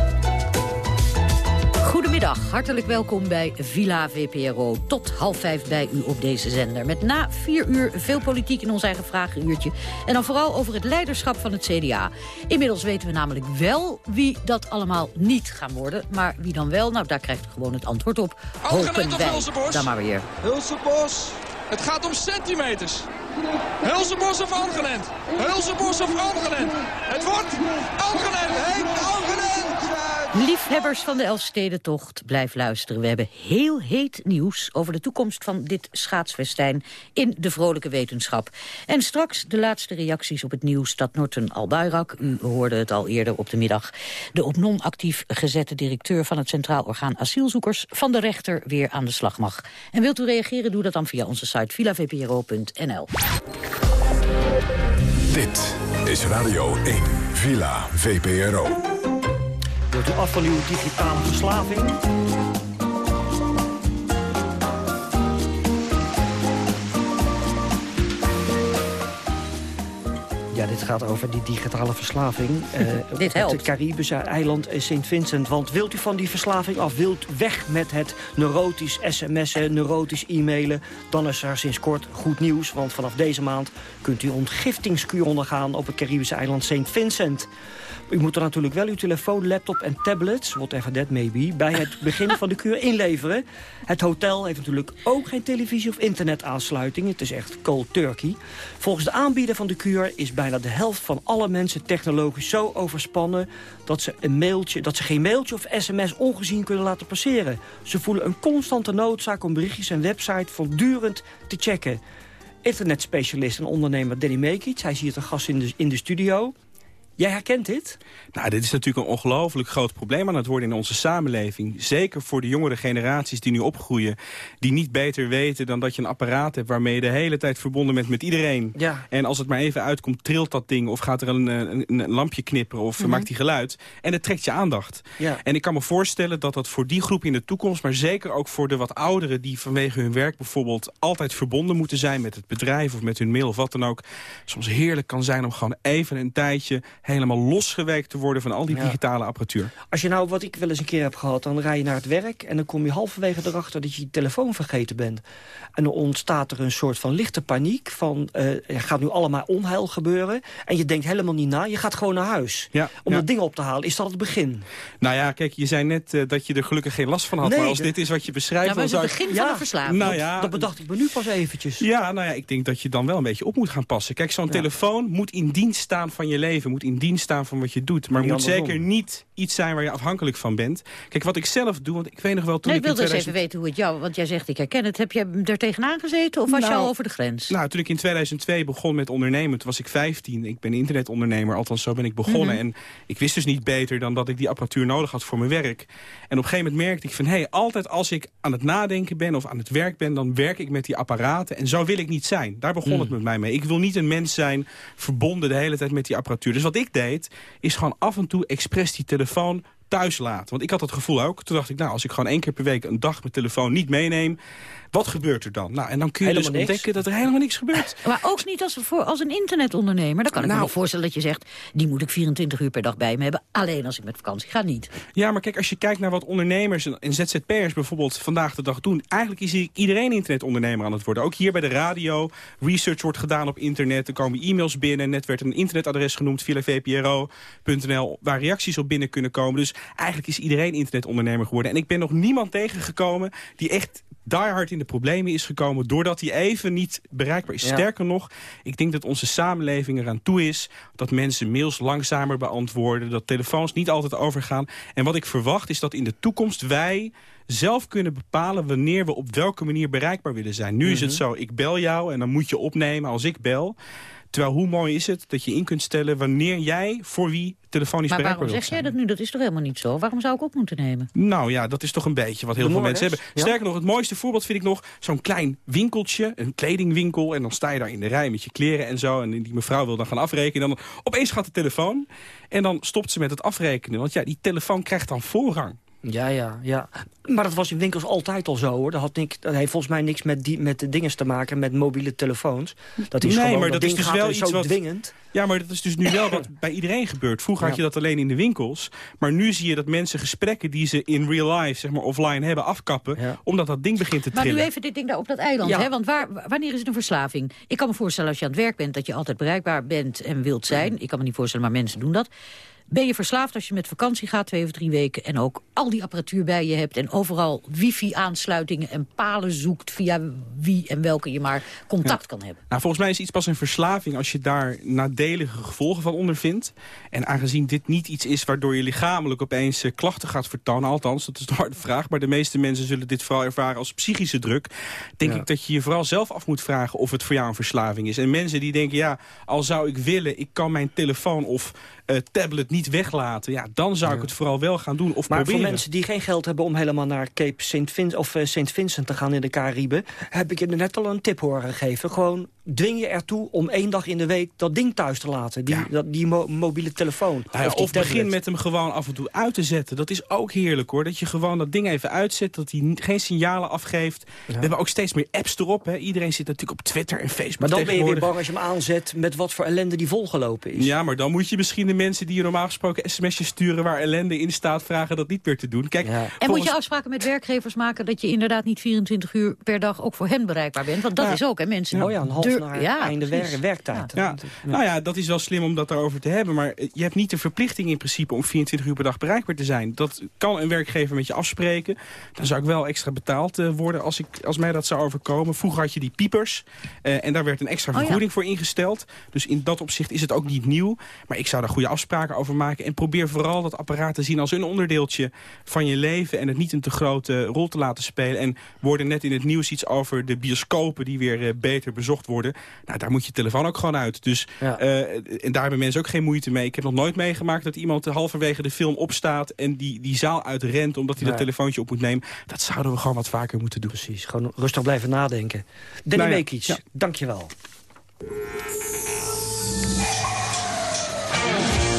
Goedemiddag, hartelijk welkom bij Villa VPRO. Tot half vijf bij u op deze zender. Met na vier uur veel politiek in ons eigen vragenuurtje. En dan vooral over het leiderschap van het CDA. Inmiddels weten we namelijk wel wie dat allemaal niet gaan worden. Maar wie dan wel? Nou, daar krijgt u gewoon het antwoord op. Hopen of wij. Hulsebos? Dan maar weer. Hulsebos. Het gaat om centimeters. Hulsebos of Algenent? Hulsebos of Algenent? Het wordt Algenent. Henk Algenent. Liefhebbers van de Elfstedentocht, blijf luisteren. We hebben heel heet nieuws over de toekomst van dit schaatsfestijn in de vrolijke wetenschap. En straks de laatste reacties op het nieuws dat Norton Albayrak, u hoorde het al eerder op de middag, de op non-actief gezette directeur van het Centraal Orgaan Asielzoekers van de rechter weer aan de slag mag. En wilt u reageren, doe dat dan via onze site villavpro.nl. Dit is Radio 1, Villa VPRO. Wilt u af van uw digitale verslaving? Ja, dit gaat over die digitale verslaving. eh, Dit op helpt. Het Caribische eiland St. Vincent. Want wilt u van die verslaving af, wilt weg met het neurotisch sms'en, neurotisch e-mailen... dan is er sinds kort goed nieuws. Want vanaf deze maand kunt u ontgiftingskuur ondergaan op het Caribische eiland St. Vincent. U moet er natuurlijk wel uw telefoon, laptop en tablets, whatever that may be, bij het begin van de kuur inleveren. Het hotel heeft natuurlijk ook geen televisie- of internetaansluiting. Het is echt cold turkey. Volgens de aanbieder van de kuur is bijna de helft van alle mensen technologisch zo overspannen dat ze, een mailtje, dat ze geen mailtje of sms ongezien kunnen laten passeren. Ze voelen een constante noodzaak om berichtjes en website voortdurend te checken. Internetspecialist en ondernemer Danny Mekic, hij is hier te gast in de, in de studio. Jij herkent dit? Nou, dit is natuurlijk een ongelooflijk groot probleem aan het worden in onze samenleving. Zeker voor de jongere generaties die nu opgroeien. Die niet beter weten dan dat je een apparaat hebt waarmee je de hele tijd verbonden bent met iedereen. Ja. En als het maar even uitkomt, trilt dat ding of gaat er een, een, een lampje knipperen of Mhm. maakt die geluid. En het trekt je aandacht. Ja. En ik kan me voorstellen dat dat voor die groep in de toekomst... maar zeker ook voor de wat ouderen die vanwege hun werk bijvoorbeeld... altijd verbonden moeten zijn met het bedrijf of met hun mail of wat dan ook... soms heerlijk kan zijn om gewoon even een tijdje... helemaal losgeweekt te worden van al die Ja. digitale apparatuur. Als je nou, wat ik wel eens een keer heb gehad... dan rij je naar het werk en dan kom je halverwege erachter... dat je je telefoon vergeten bent. En dan ontstaat er een soort van lichte paniek... van eh, er gaat nu allemaal onheil gebeuren. En je denkt helemaal niet na, je gaat gewoon naar huis. Ja, Om ja. dat ding op te halen, is dat het begin? Nou ja, kijk, je zei net eh, dat je er gelukkig geen last van had. Nee, maar als dit is wat je beschrijft... Ja, maar dan het zou begin ik- van een verslaving. Nou Dat- ja, dat bedacht ik me nu pas eventjes. Ja, nou ja, ik denk dat je dan wel een beetje op moet gaan passen. Kijk, zo'n Ja. telefoon moet in dienst staan van je leven. Moet in dienst staan van wat je doet. Maar Niet moet andersom. zeker niet iets zijn waar je afhankelijk van bent. Kijk, wat ik zelf doe, want ik weet nog wel toen Nee, ik ik in wilde eens 2000... even weten hoe het jou... Want jij zegt, ik herken het. Heb jij er tegenaan gezeten of was je Nou, al over de grens? Nou, toen ik in 2002 begon met ondernemen, toen was ik 15. Ik ben internetondernemer, althans zo ben ik begonnen. Mhm. En ik wist dus niet beter dan dat ik die apparatuur nodig had voor mijn werk. En op een gegeven moment merkte ik van... hé, hey, altijd als ik aan het nadenken ben of aan het werk ben... dan werk ik met die apparaten. En zo wil ik niet zijn. Daar begon Mm. het met mij mee. Ik wil niet een mens zijn verbonden de hele tijd met die apparatuur. Dus wat ik deed, is gewoon af en toe expres die telefoon thuis laten. Want ik had dat gevoel ook. Toen dacht ik, nou, als ik gewoon één keer per week een dag mijn telefoon niet meeneem... wat gebeurt er dan? Nou, en dan kun je Helemaal dus niks. ontdekken dat er helemaal niks gebeurt. Maar ook niet als, voor, als een internetondernemer. Dan kan ik me Nou. nog voorstellen dat je zegt... die moet ik 24 uur per dag bij me hebben. Alleen als ik met vakantie ga niet. Ja, maar kijk, als je kijkt naar wat ondernemers en en ZZP'ers bijvoorbeeld vandaag de dag doen... eigenlijk is iedereen internetondernemer aan het worden. Ook hier bij de radio, research wordt gedaan op internet. Er komen e-mails binnen, net werd een internetadres genoemd... via vpro.nl, waar reacties op binnen kunnen komen. Dus eigenlijk is iedereen internetondernemer geworden. En ik ben nog niemand tegengekomen die echt diehard in de problemen is gekomen... doordat hij even niet bereikbaar is. Ja. Sterker nog, ik denk dat onze samenleving eraan toe is... dat mensen mails langzamer beantwoorden... dat telefoons niet altijd overgaan. En wat ik verwacht is dat in de toekomst wij zelf kunnen bepalen... wanneer we op welke manier bereikbaar willen zijn. Nu is het Mhm. zo, ik bel jou en dan moet je opnemen als ik bel... Terwijl hoe mooi is het dat je in kunt stellen wanneer jij voor wie telefonisch Maar bereikbaar waarom zeg jij dat nu? Dat is toch helemaal niet zo? Waarom zou ik op moeten nemen? Nou ja, dat is toch een beetje wat heel De veel mensen hebben. ja. Sterker nog, het mooiste voorbeeld vind ik nog zo'n klein winkeltje. Een kledingwinkel. En dan sta je daar in de rij met je kleren en zo. En die mevrouw wil dan gaan afrekenen. En dan opeens gaat de telefoon. En dan stopt ze met het afrekenen. Want ja, die telefoon krijgt dan voorrang. Ja, ja, ja. Maar dat was in winkels altijd al zo, hoor. Dat, had niks, dat heeft volgens mij niks met, die, met de dingen te maken, met mobiele telefoons. Dat is nee, gewoon, maar dat, is dus wel iets zo wat... dwingend. Ja, maar dat is dus nu wel wat bij iedereen gebeurt. Vroeger had je dat alleen in de winkels. Maar nu zie je dat mensen gesprekken die ze in real life, zeg maar offline hebben, afkappen. Omdat dat ding begint te Maar trillen. nu even dit ding daar op dat eiland. Ja. Hè? Want waar, wanneer is het een verslaving? Ik kan me voorstellen als je aan het werk bent... dat je altijd bereikbaar bent en wilt zijn. Ik kan me niet voorstellen, maar mensen doen dat. Ben je verslaafd als je met vakantie gaat, twee of drie weken... en ook al die apparatuur bij je hebt... en overal wifi-aansluitingen en palen zoekt... via wie en welke je maar contact kan hebben? Nou, volgens mij is iets pas een verslaving als je daar nadelige gevolgen van ondervindt. En aangezien dit niet iets is waardoor je lichamelijk opeens eh, klachten gaat vertonen... althans, dat is de harde vraag, maar de meeste mensen zullen dit vooral ervaren als psychische druk... denk Ja. ik dat je je vooral zelf af moet vragen of het voor jou een verslaving is. En mensen die denken, ja, al zou ik willen, ik kan mijn telefoon of eh, tablet niet weglaten... ja, dan zou ik het vooral wel gaan doen of Maar proberen. voor mensen die geen geld hebben om helemaal naar Cape St. Vin of eh, St. Vincent te gaan in de Cariben... heb ik je net al een tip horen geven. Gewoon dwing je ertoe om één dag in de week dat ding thuis te laten. Die, dat, die mo- mobiele telefoon. Nou ja, of begin met hem gewoon af en toe uit te zetten. Dat is ook heerlijk hoor. Dat je gewoon dat ding even uitzet. Dat hij geen signalen afgeeft. We hebben ook steeds meer apps erop. Hè. Iedereen zit natuurlijk op Twitter en Facebook Maar dan ben je weer bang als je hem aanzet met wat voor ellende die volgelopen is. Ja, maar dan moet je misschien de mensen die je normaal gesproken sms'jes sturen... waar ellende in staat, vragen dat niet meer te doen. Kijk, En moet je afspraken met werkgevers maken... dat je inderdaad niet 24 uur per dag ook voor hen bereikbaar bent? Want dat Ja. is ook, hè, mensen... Oh ja, een half ja, einde precies. wer- werktijd. Ja. Nou ja, dat is wel slim om dat daarover te hebben. Maar je hebt niet de verplichting in principe om 24 uur per dag bereikbaar te zijn. Dat kan een werkgever met je afspreken. Dan zou ik wel extra betaald eh, worden als, ik, als mij dat zou overkomen. Vroeger had je die piepers. eh, en daar werd een extra Oh ja. vergoeding voor ingesteld. Dus in dat opzicht is het ook niet nieuw. Maar ik zou daar goede afspraken over maken. En probeer vooral dat apparaat te zien als een onderdeeltje van je leven. En het niet een te grote rol te laten spelen. En worden net in het nieuws iets over de bioscopen die weer eh, beter bezocht worden worden. Nou, daar moet je telefoon ook gewoon uit. Dus, eh, en daar hebben mensen ook geen moeite mee. Ik heb nog nooit meegemaakt dat iemand halverwege de film opstaat... en die, die zaal uitrent omdat hij dat telefoontje op moet nemen. Dat zouden we gewoon wat vaker moeten doen. Precies, gewoon rustig blijven nadenken. Danny nou ja, Mekic, ja. dank je wel.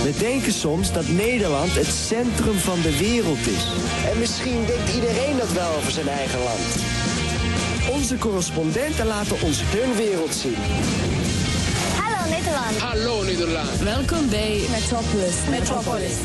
We denken soms dat Nederland het centrum van de wereld is. En misschien denkt iedereen dat wel over zijn eigen land. Onze correspondenten laten ons hun wereld zien. Hallo Nederland. Hallo Nederland. Welkom bij Metropolis. Metropolis.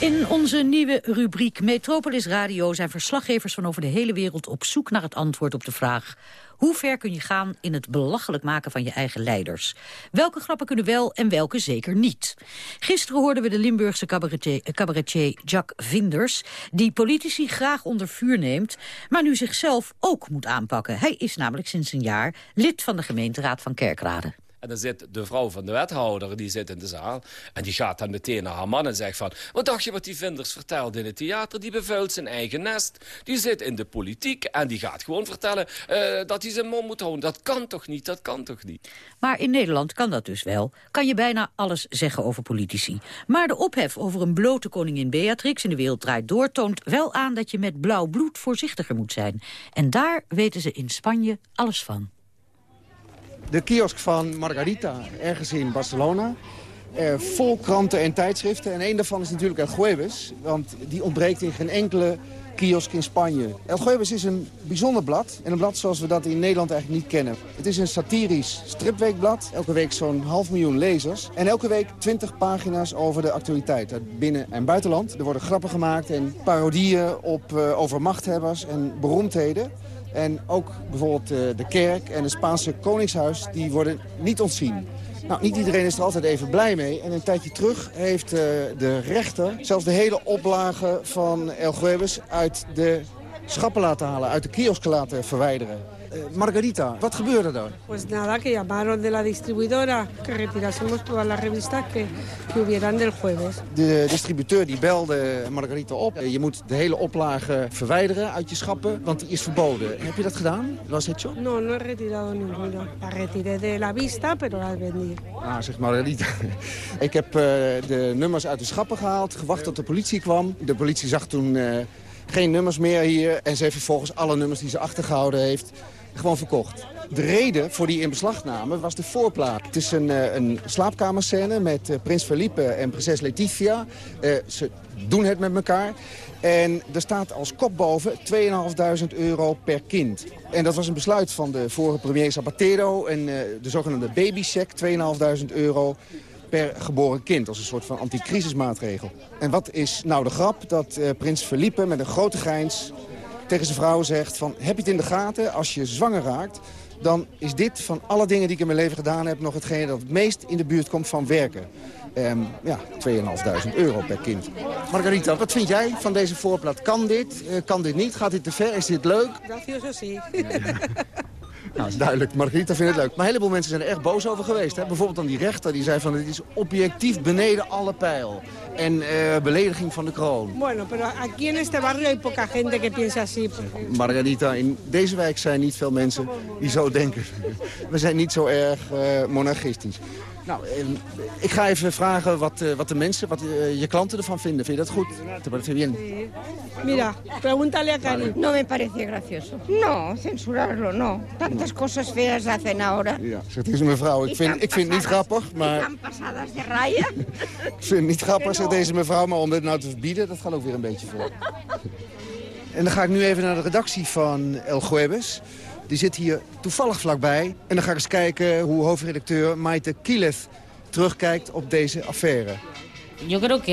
In onze nieuwe rubriek Metropolis Radio zijn verslaggevers van over de hele wereld op zoek naar het antwoord op de vraag hoe ver kun je gaan in het belachelijk maken van je eigen leiders? Welke grappen kunnen wel en welke zeker niet? Gisteren hoorden we de Limburgse cabaretier, eh, cabaretier Jack Vinders... die politici graag onder vuur neemt, maar nu zichzelf ook moet aanpakken. Hij is namelijk sinds een jaar lid van de gemeenteraad van Kerkrade. En dan zit de vrouw van de wethouder, die zit in de zaal. En die gaat dan meteen naar haar man en zegt van... wat dacht je wat die Vinders vertelde in het theater? Die bevuilt zijn eigen nest. Die zit in de politiek en die gaat gewoon vertellen... Uh, dat hij zijn mond moet houden. Dat kan toch niet, dat kan toch niet? Maar in Nederland kan dat dus wel. Kan je bijna alles zeggen over politici. Maar de ophef over een blote koningin Beatrix in de wereld draait door... toont wel aan dat je met blauw bloed voorzichtiger moet zijn. En daar weten ze in Spanje alles van de kiosk van Margarita, ergens in Barcelona. Uh, vol kranten en tijdschriften. En een daarvan is natuurlijk El Jueves. Want die ontbreekt in geen enkele kiosk in Spanje. El Jueves is een bijzonder blad. En een blad zoals we dat in Nederland eigenlijk niet kennen. Het is een satirisch stripweekblad. Elke week zo'n half miljoen lezers. En elke week 20 pagina's over de actualiteit uit binnen- en buitenland. Er worden grappen gemaakt en parodieën op, uh, over machthebbers en beroemdheden. En ook bijvoorbeeld eh, de kerk en het Spaanse koningshuis, die worden niet ontzien. Nou, niet iedereen is er altijd even blij mee. En een tijdje terug heeft uh, de rechter zelfs de hele oplage van El Jueves uit de schappen laten halen, uit de kiosken laten verwijderen. Eh, Margarita, wat gebeurde er? Pues nada, que llamaron de la distribuidora que retirásemos todas las revistas que, que hubieran del jueves. De distributeur die belde Margarita op. Je moet de hele oplage verwijderen uit je schappen, want die is verboden. Heb je dat gedaan? Was het zo? No, no he retirado ninguno. La retiré de la vista, pero la vendí. Ah, zegt Margarita. Ik heb uh, de nummers uit de schappen gehaald, gewacht tot de politie kwam. De politie zag toen... Uh, geen nummers meer hier. En ze heeft vervolgens alle nummers die ze achtergehouden heeft gewoon verkocht. De reden voor die inbeslagname was de voorplaat. Het is een, uh, een slaapkamerscène met uh, prins Felipe en prinses Letitia. Uh, ze doen het met elkaar. En er staat als kop boven 2.500 euro per kind. En dat was een besluit van de vorige premier Zapatero... en de zogenaamde babycheck, 2.500 euro per geboren kind. Als een soort van anticrisismaatregel. En wat is nou de grap? Dat prins Felipe met een grote grijns tegen zijn vrouw zegt van... heb je het in de gaten, als je zwanger raakt... dan is dit van alle dingen die ik in mijn leven gedaan heb... nog hetgene dat het meest in de buurt komt van werken. Um, ja, 2.500 euro per kind. Margarita, wat vind jij van deze voorplaat? Kan dit? Uh, kan dit niet? Gaat dit te ver? Is dit leuk? Gracioso, sí. Nou, is duidelijk. Margarita vindt het leuk. Maar een heleboel mensen zijn er echt boos over geweest. Hè? Bijvoorbeeld dan die rechter die zei van het is objectief beneden alle pijl. En uh, belediging van de kroon. Bueno, pero aquí en este barrio hay poca gente que piensa así. Margarita, in deze wijk zijn niet veel mensen die zo denken. We zijn niet zo erg uh, monarchistisch. Nou, ik ga even vragen wat, uh, wat de mensen, wat uh, je klanten ervan vinden. Vind je dat goed? ¿Te parece bien? Mira, pregúntale a Cari. No me parece gracioso. No, censurarlo, no. Tantas cosas feas hacen ahora. Ja, zegt deze mevrouw. Ik vind, ik vind het niet grappig, maar... pasadas de raya. ik vind het niet grappig, zegt deze mevrouw. Maar om dit nou te verbieden, dat gaat ook weer een beetje ver. en dan ga ik nu even naar de redactie van El Jueves. Die zit hier toevallig vlakbij. En dan ga ik eens kijken hoe hoofdredacteur Maite Kielef terugkijkt op deze affaire. Yo creo que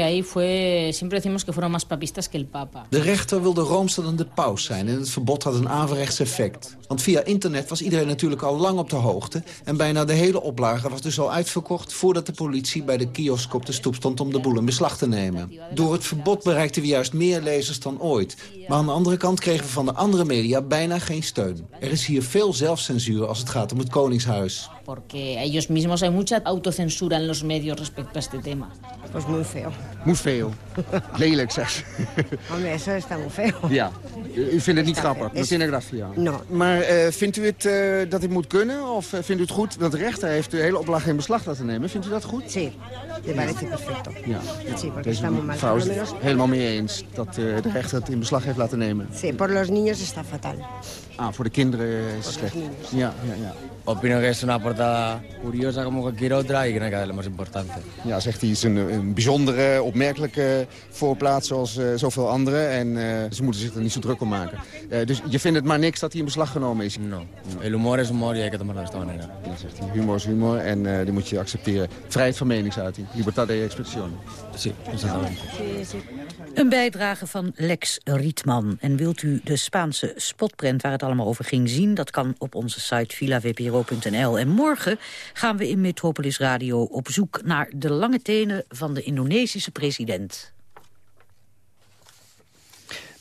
el papa. De rechter wilde roomster dan de paus zijn en het verbod had een averechts effect. Want via internet was iedereen natuurlijk al lang op de hoogte... en bijna de hele oplage was dus al uitverkocht... voordat de politie bij de kiosk op de stoep stond om de boel in beslag te nemen. Door het verbod bereikten we juist meer lezers dan ooit. Maar aan de andere kant kregen we van de andere media bijna geen steun. Er is hier veel zelfcensuur als het gaat om het Koningshuis. Porque ellos mismos hay mucha autocensura en los medios respecto a este tema. Pues muy feo. Muy veel. Lelijk, zeg ze. Hombre, eso está muy feo. Ja. U vindt het niet grappig? feo. No tiene gracia. No. Maar eh, vindt u het eh, dat dit moet kunnen? Of eh, vindt u het goed dat de rechter heeft de hele oplage in beslag laten nemen? Vindt u dat goed? Sí, me parece perfecto. Ja. Sí, porque Deze mevrouw is het helemaal mee eens dat eh, de rechter het in beslag heeft laten nemen. sí, por los niños está fatal. Ah, voor de kinderen is het slecht. Ja, ja, ja. Opino que es una portada curiosa como cualquier otra y que hay que darle más importancia. Ja, zegt hij, het is een, een bijzondere, opmerkelijke voorplaats zoals eh, zoveel andere. En eh, ze moeten zich er niet zo druk om maken. Eh, dus je vindt het maar niks dat hij in beslag genomen is? No. El humor es humor y hay que tomarlo de esta manera. Ja, zegt hij. Humor is humor en die moet je accepteren. Vrijheid van meningsuiting. Libertad de expresión. Sí, exactamente. Een bijdrage van Lex Rietman. En wilt u de Spaanse spotprent waar het allemaal over ging zien... dat kan op onze site villavpro.nl. En morgen gaan we in Metropolis Radio op zoek naar de lange tenen... van de Indonesische president.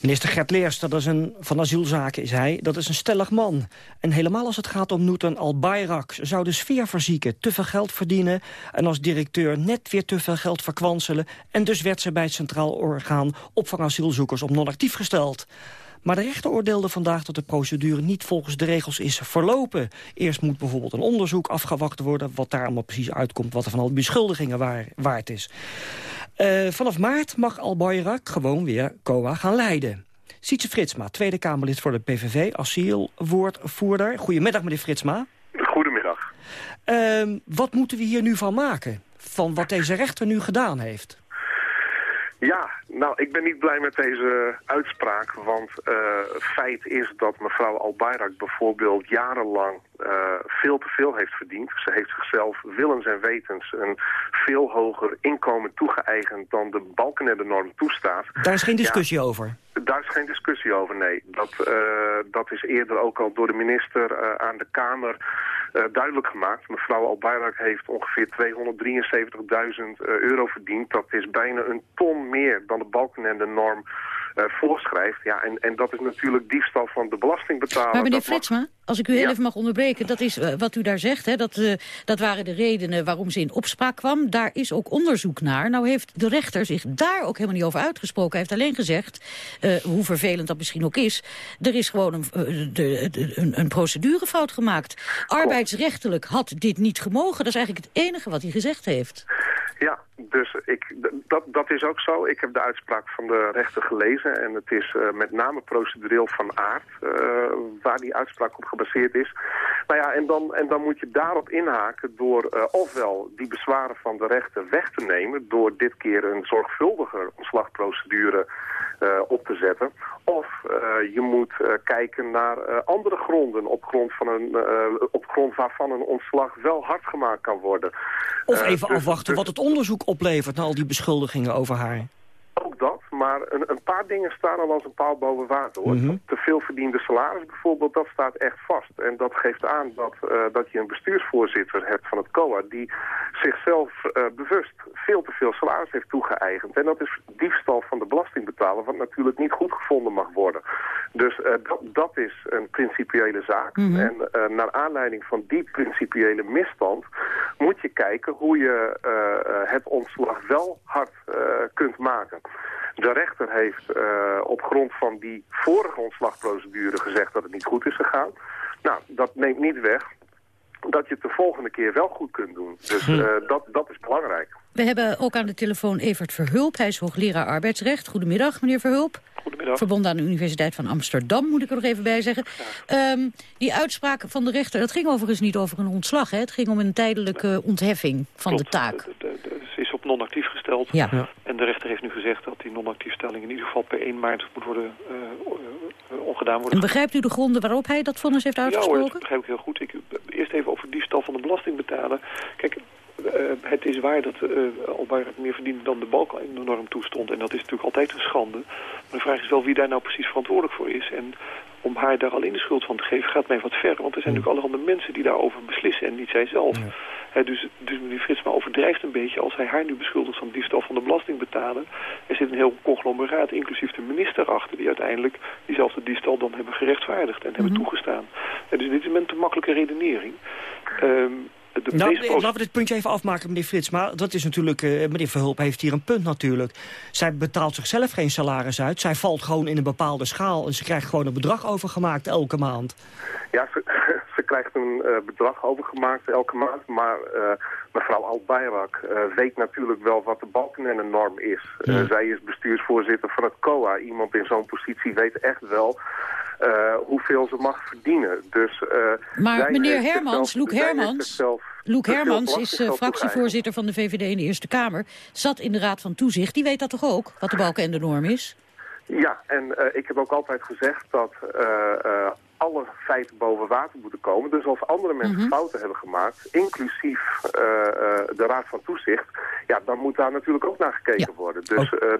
Minister Gert Leers, dat is een, van asielzaken is hij, dat is een stellig man. En helemaal als het gaat om Noeten Al-Bayrak... zou de sfeer verzieken, te veel geld verdienen... en als directeur net weer te veel geld verkwanselen... en dus werd ze bij het Centraal Orgaan Opvang Asielzoekers op non-actief gesteld. Maar de rechter oordeelde vandaag dat de procedure niet volgens de regels is verlopen. Eerst moet bijvoorbeeld een onderzoek afgewacht worden... wat daar allemaal precies uitkomt, wat er van al die beschuldigingen waar, waard is. Eh, vanaf maart mag Al-Bayrak gewoon weer COA gaan leiden. Sietse Fritsma, Tweede Kamerlid voor de PVV, asielwoordvoerder. Goedemiddag, meneer Fritsma. Goedemiddag. Ehm, wat moeten we hier nu van maken? Van wat deze rechter nu gedaan heeft? Ja, nou, ik ben niet blij met deze uitspraak, want eh, feit is dat mevrouw Al-Bayrak bijvoorbeeld jarenlang eh, veel te veel heeft verdiend. Ze heeft zichzelf willens en wetens een veel hoger inkomen toegeëigend dan de Balkenende-norm toestaat. Daar is geen Ja, discussie over. Daar is geen discussie over, nee. Dat, eh, dat is eerder ook al door de minister aan de Kamer duidelijk gemaakt. Mevrouw Albayrak heeft ongeveer 273.000 euro verdiend. Dat is bijna een ton meer dan de Balkenende-norm eh, voorschrijft. Ja, en, en dat is natuurlijk diefstal van de belastingbetaler. Maar meneer mag- Fritsma, als ik u heel even mag onderbreken... dat is eh, wat u daar zegt, hè, dat, eh, dat waren de redenen waarom ze in opspraak kwam. Daar is ook onderzoek naar. Nou heeft de rechter zich daar ook helemaal niet over uitgesproken. Hij heeft alleen gezegd, eh, hoe vervelend dat misschien ook is... er is gewoon een, eh, de, de- een, een procedurefout gemaakt. Arbeidsrechtelijk had dit niet gemogen. Dat is eigenlijk het enige wat hij gezegd heeft. Ja, dus ik, dat, dat is ook zo. Ik heb de uitspraak van de rechter gelezen en het is eh, met name procedureel van aard eh, waar die uitspraak op gebaseerd is. Nou ja, en dan, en dan moet je daarop inhaken door eh, ofwel die bezwaren van de rechter weg te nemen door dit keer een zorgvuldiger ontslagprocedure op te zetten. Of eh, je moet eh, kijken naar eh, andere gronden op grond, van een, eh, op grond waarvan een ontslag wel hard gemaakt kan worden. Of Eh, even dus- afwachten dus- wat het onderzoek oplevert... na al die beschuldigingen over haar. Ook dat, maar een, een paar dingen staan al als een paal boven water. Hoor. Mhm. Te veel verdiende salaris bijvoorbeeld, dat staat echt vast. En dat geeft aan dat, eh, dat je een bestuursvoorzitter hebt van het COA... die zichzelf eh, bewust veel te veel salaris heeft toegeëigend. En dat is diefstal van de belastingbetaler... wat natuurlijk niet goed gevonden mag worden. Dus eh, dat, dat is een principiële zaak. Mhm. En naar aanleiding van die principiële misstand... moet je kijken hoe je het ontslag wel hard kunt maken. De rechter heeft eh, op grond van die vorige ontslagprocedure gezegd dat het niet goed is gegaan. Nou, dat neemt niet weg dat je het de volgende keer wel goed kunt doen. Dus Hm. eh, dat, dat is belangrijk. We hebben ook aan de telefoon Evert Verhulp. Hij is hoogleraar arbeidsrecht. Goedemiddag, meneer Verhulp. Goedemiddag. Verbonden aan de Universiteit van Amsterdam, moet ik er nog even bij zeggen. Ehm, die uitspraak van de rechter, dat ging overigens niet over een ontslag. Hè? Het ging om een tijdelijke ontheffing van de taak. Ze is op non-actief gesteld. Ja. Ja. En de rechter heeft nu gezegd dat die non-actiefstelling in ieder geval per 1 maart moet worden eh, eh, ongedaan En worden. begrijpt u de gronden waarop hij dat vonnis heeft Ja hoor, uitgesproken? dat begrijp ik heel goed. Ik, eh, eerst even over diefstal van de belastingbetaler. Kijk, eh, het is waar dat uh, meer verdient dan de balk in de norm toestond. En dat is natuurlijk altijd een schande. Maar de vraag is wel wie daar nou precies verantwoordelijk voor is. En om haar daar alleen de schuld van te geven gaat mij wat ver. Want er zijn natuurlijk allerhande mensen die daarover beslissen en niet zijzelf. Hè, dus, dus meneer Fritsma overdrijft een beetje als hij haar nu beschuldigt van diefstal van de belastingbetaler. Er zit een heel conglomeraat, inclusief de minister achter, die uiteindelijk diezelfde diefstal dan hebben gerechtvaardigd en hebben toegestaan. Hè, dus dit is een te makkelijke redenering. Ehm, de nou, deze laten we dit puntje even afmaken, meneer Frits. Maar dat is natuurlijk, uh, meneer Verhulp heeft hier een punt natuurlijk. Zij betaalt zichzelf geen salaris uit. Zij valt gewoon in een bepaalde schaal en ze krijgt gewoon een bedrag overgemaakt elke maand. Ja, krijgt een uh, bedrag overgemaakt elke maand. Maar uh, mevrouw Albayrak weet natuurlijk wel wat de balkenende-norm is. Ja. zij is bestuursvoorzitter van het COA. Iemand in zo'n positie weet echt wel uh, hoeveel ze mag verdienen. Dus, uh, maar meneer Hermans, Loek Hermans, Loek Hermans is uh, fractievoorzitter van de VVD in de Eerste Kamer. Zat in de Raad van Toezicht. Die weet dat toch ook, wat de balken en de norm is? Ja, en ik heb ook altijd gezegd dat alle feiten boven water moeten komen. Dus als andere mensen Mhm. mm -hmm. fouten hebben gemaakt, inclusief uh, uh, de Raad van Toezicht, ja, dan moet daar natuurlijk ook naar gekeken ja. worden. Dus uh,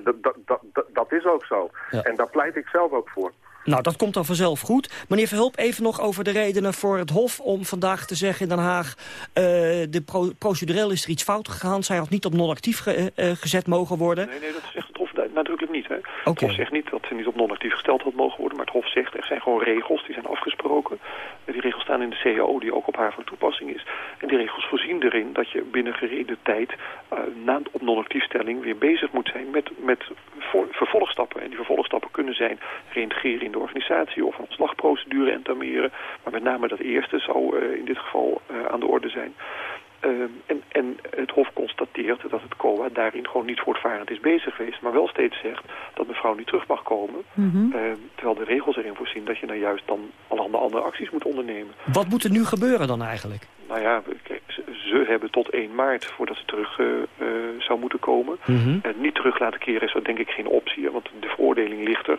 dat is ook zo. Ja. En daar pleit ik zelf ook voor. Nou, dat komt dan vanzelf goed. Meneer Verhulp, even nog over de redenen voor het Hof... om vandaag te zeggen in Den Haag... Uh, de pro procedureel is er iets fout gegaan. Zij had niet op non-actief ge uh, gezet mogen worden. Nee, nee, dat zegt het Hof nadrukkelijk niet. Hè. Okay. Het Hof zegt niet dat ze niet op non-actief gesteld had mogen worden... maar het Hof zegt er zijn gewoon regels, die zijn afgesproken. Die regels staan in de CAO, die ook op haar van toepassing is. En die regels voorzien erin dat je binnen gerede tijd... Uh, na op non-actiefstelling weer bezig moet zijn met, met vervolgstappen. En die vervolgstappen kunnen zijn reintegreren in de organisatie of een ontslagprocedure entameren. Maar met name dat eerste zou uh, in dit geval uh, aan de orde zijn. Uh, en, en het Hof constateert dat het COA daarin gewoon niet voortvarend is bezig geweest. Maar wel steeds zegt dat mevrouw niet terug mag komen. Mm -hmm. uh, terwijl de regels erin voorzien dat je nou juist dan allerhande andere acties moet ondernemen. Wat moet er nu gebeuren dan eigenlijk? Nou ja, kijk, ze hebben tot 1 maart voordat ze terug uh, zou moeten komen. Mm -hmm. En niet terug laten keren is dat denk ik geen optie. Want de veroordeling ligt er.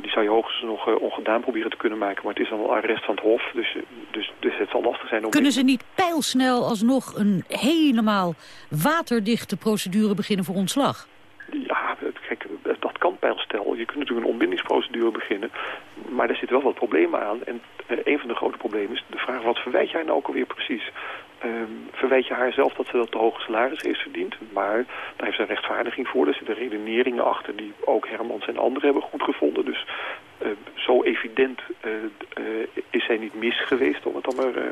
Die zou je hoogstens nog uh, ongedaan proberen te kunnen maken. Maar het is dan wel arrest van het Hof. Dus, dus, dus het zal lastig zijn om... Kunnen ze niet pijlsnel alsnog een helemaal waterdichte procedure beginnen voor ontslag? Ja, kijk, dat kan pijlstel. Je kunt natuurlijk een ontbindingsprocedure beginnen. Maar er zitten wel wat problemen aan. En een van de grote problemen is de vraag... wat verwijt jij nou ook alweer precies? Um, verwijt je haar zelf dat ze dat te hoge salaris heeft verdiend. Maar daar heeft ze een rechtvaardiging voor. Er zitten redeneringen achter die ook Hermans en anderen hebben goed gevonden. Dus uh, zo evident uh, is zij niet mis geweest, om het dan maar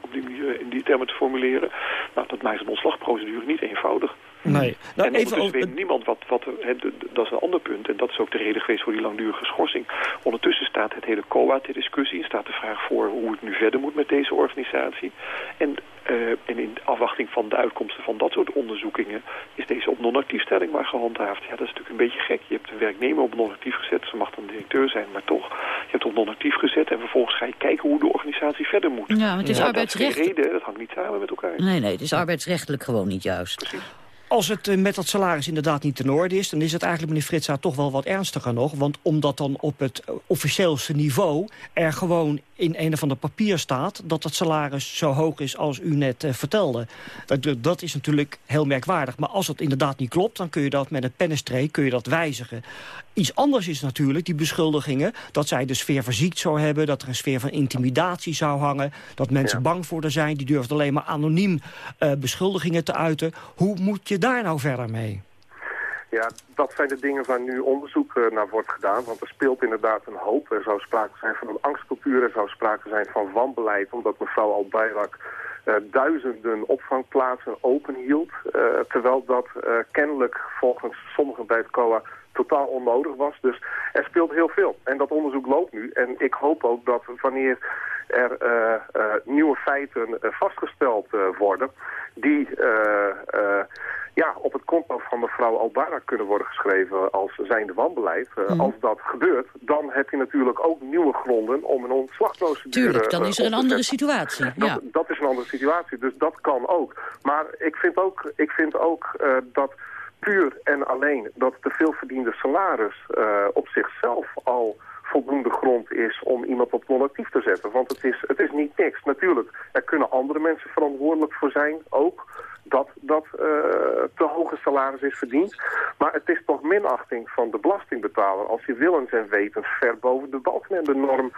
op die manier in die termen te formuleren. Nou, dat maakt een ontslagprocedure niet eenvoudig. Nee. Nou, en ondertussen over... weet niemand wat... wat he, dat is een ander punt. En dat is ook de reden geweest voor die langdurige schorsing. Ondertussen staat het hele COA ter discussie. staat de vraag voor hoe het nu verder moet met deze organisatie. En, uh, en in afwachting van de uitkomsten van dat soort onderzoekingen... is deze op non-actiefstelling maar gehandhaafd. Ja, dat is natuurlijk een beetje gek. Je hebt een werknemer op non-actief gezet. Ze mag dan directeur zijn, maar toch. Je hebt op non-actief gezet en vervolgens ga je kijken hoe de organisatie verder moet. Ja, het is ja, arbeidsrecht. Dat is geen reden, dat hangt niet samen met elkaar. Nee, nee, het is arbeidsrechtelijk gewoon niet juist. Precies. Als het uh, met dat salaris inderdaad niet ten orde is... dan is het eigenlijk, meneer Fritsa, toch wel wat ernstiger nog. Want omdat dan op het uh, officieelste niveau... er gewoon in een of ander papier staat... dat het salaris zo hoog is als u net uh, vertelde. Dat, dat is natuurlijk heel merkwaardig. Maar als het inderdaad niet klopt... dan kun je dat met een pennenstreek kun je dat wijzigen. Iets anders is natuurlijk die beschuldigingen... dat zij de sfeer verziekt zou hebben... dat er een sfeer van intimidatie zou hangen... dat mensen ja. bang voor haar zijn... die durft alleen maar anoniem beschuldigingen te uiten. Hoe moet je daar nou verder mee? Ja, dat zijn de dingen waar nu onderzoek uh, naar wordt gedaan. Want er speelt inderdaad een hoop. Er zou sprake zijn van een angstcultuur. Er zou sprake zijn van wanbeleid. Omdat mevrouw Al-Bayrak uh, duizenden opvangplaatsen openhield. Uh, terwijl dat kennelijk volgens sommigen bij het COA totaal onnodig was. Dus er speelt heel veel. En dat onderzoek loopt nu. En ik hoop ook dat wanneer er nieuwe feiten vastgesteld worden... die ja, op het konto van mevrouw Albarak kunnen worden geschreven als zijnde wanbeleid. Mhm. mm. Als dat gebeurt, dan heb je natuurlijk ook nieuwe gronden om een ontslagprocedure Tuurlijk, dan is er een andere situatie. Dat, ja. dat is een andere situatie, dus dat kan ook. Maar ik vind ook, ik vind ook dat puur en alleen dat te veel verdiende salaris op zichzelf al voldoende grond is om iemand op non-actief te zetten. Want het is, het is niet niks. Natuurlijk, er kunnen andere mensen verantwoordelijk voor zijn, ook dat dat uh, te hoge salaris is verdiend. Maar het is toch minachting van de belastingbetaler als je willens en wetens ver boven de balken en de norm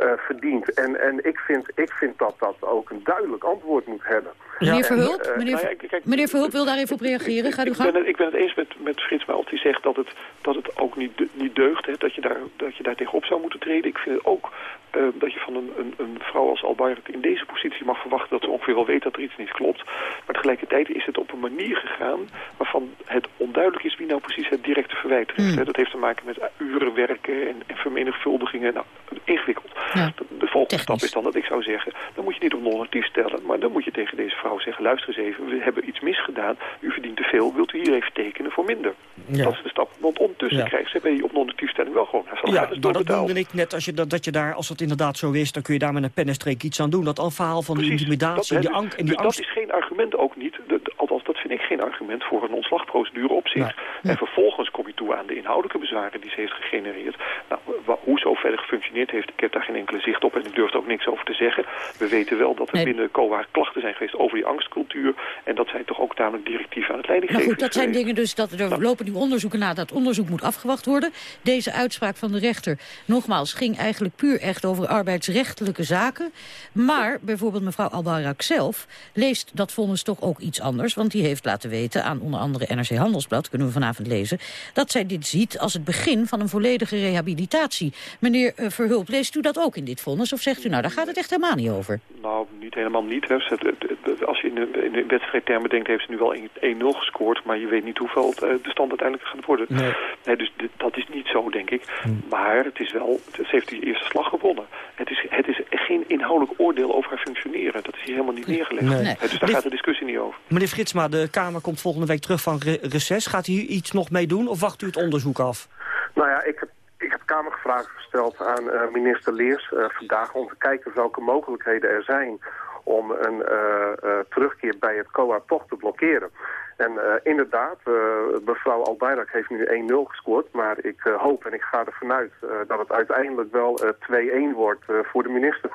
uh, verdient. En, en ik, vind, ik vind dat dat ook een duidelijk antwoord moet hebben. Meneer en, Verhulp, uh, meneer, nou ja, kijk, meneer Verhulp wil daar even op reageren. Gaat u ik, gang. Ben het, ik ben het eens met, met Frits Melt die zegt dat het, dat het ook niet, niet deugt. Hè, dat, je daar, dat je daar tegenop zou moeten treden. Ik vind het ook eh, dat je van een, een, een vrouw als Albayrak in deze positie mag verwachten dat ze ongeveer wel weet dat er iets niet klopt. Maar tegelijkertijd is het op een manier gegaan waarvan het onduidelijk is wie nou precies het directe verwijt heeft. Hmm. Dat heeft te maken met uren werken en, en vermenigvuldigingen. Nou, ingewikkeld. De, de volgende stap is dan dat ik zou zeggen, dan moet je niet op normatief stellen, maar dan moet je tegen deze vrouw zeggen, luister eens even, we hebben iets misgedaan, u verdient te veel, wilt u hier even tekenen voor minder? Ja. Dat is de stap. Want ondertussen Ja. krijgt ze bij die op non-actief stelling wel gewoon Ja, salaris maar dat noemde ik net, als je, dat, dat je daar, als dat inderdaad zo is... dan kun je daar met een pennenstreek iets aan doen. Dat al verhaal van die intimidatie en Dat, die, hè, ang- dus en die dus angst... dat is geen argument ook niet. Dat, althans, dat vind ik geen argument voor een ontslagprocedure op zich. En vervolgens kom je toe aan de inhoudelijke bezwaren die ze heeft gegenereerd. Nou, hoe zo verder gefunctioneerd heeft, ik heb daar geen enkele zicht op en ik durf er ook niks over te zeggen. We weten wel dat er Nee. binnen COA klachten zijn geweest over die angstcultuur. En dat zij toch ook tamelijk directief aan het leiding Nou goed, dat zijn dingen dus, dat er lopen nu onderzoeken na. Dat onderzoek moet afgewacht worden. Deze uitspraak van de rechter, nogmaals, ging eigenlijk puur echt over arbeidsrechtelijke zaken. Maar bijvoorbeeld mevrouw Albayrak zelf leest dat vonnis toch ook iets anders. Want die heeft laten weten aan onder andere NRC Handelsblad, kunnen we vanavond lezen, dat zij dit ziet als het begin van een volledige rehabilitatie. Meneer eh, Verhulp, leest u dat ook in dit vonnis? Of zegt u nou, daar gaat het echt helemaal niet over? Nou, niet helemaal niet. Hè. Ze- het- het- Als je in de, in de wedstrijdtermen denkt, heeft ze nu wel 1-0 gescoord. Maar je weet niet hoeveel het, eh, de stand uiteindelijk gaat worden. Nee. dus dit- dat is niet zo, denk ik. Maar het is wel, ze heeft die eerste slag gewonnen. Het is, het is geen inhoudelijk oordeel over haar functioneren. Dat is hier helemaal niet neergelegd. Nee. Hè, Dus daar Dit- gaat de discussie niet over. Meneer Fritsma, de Kamer komt volgende week terug van re reces. Gaat u hier iets nog mee doen of wacht u het onderzoek af? Nou ja, ik heb, ik heb Kamergevragen gesteld aan eh, minister Leers eh, vandaag... om te kijken welke mogelijkheden er zijn om een eh, terugkeer bij het COA toch te blokkeren. En inderdaad, mevrouw Albayrak heeft nu 1-0 gescoord... maar ik hoop en ik ga ervan uit dat het uiteindelijk wel eh, 2-1 wordt voor de minister.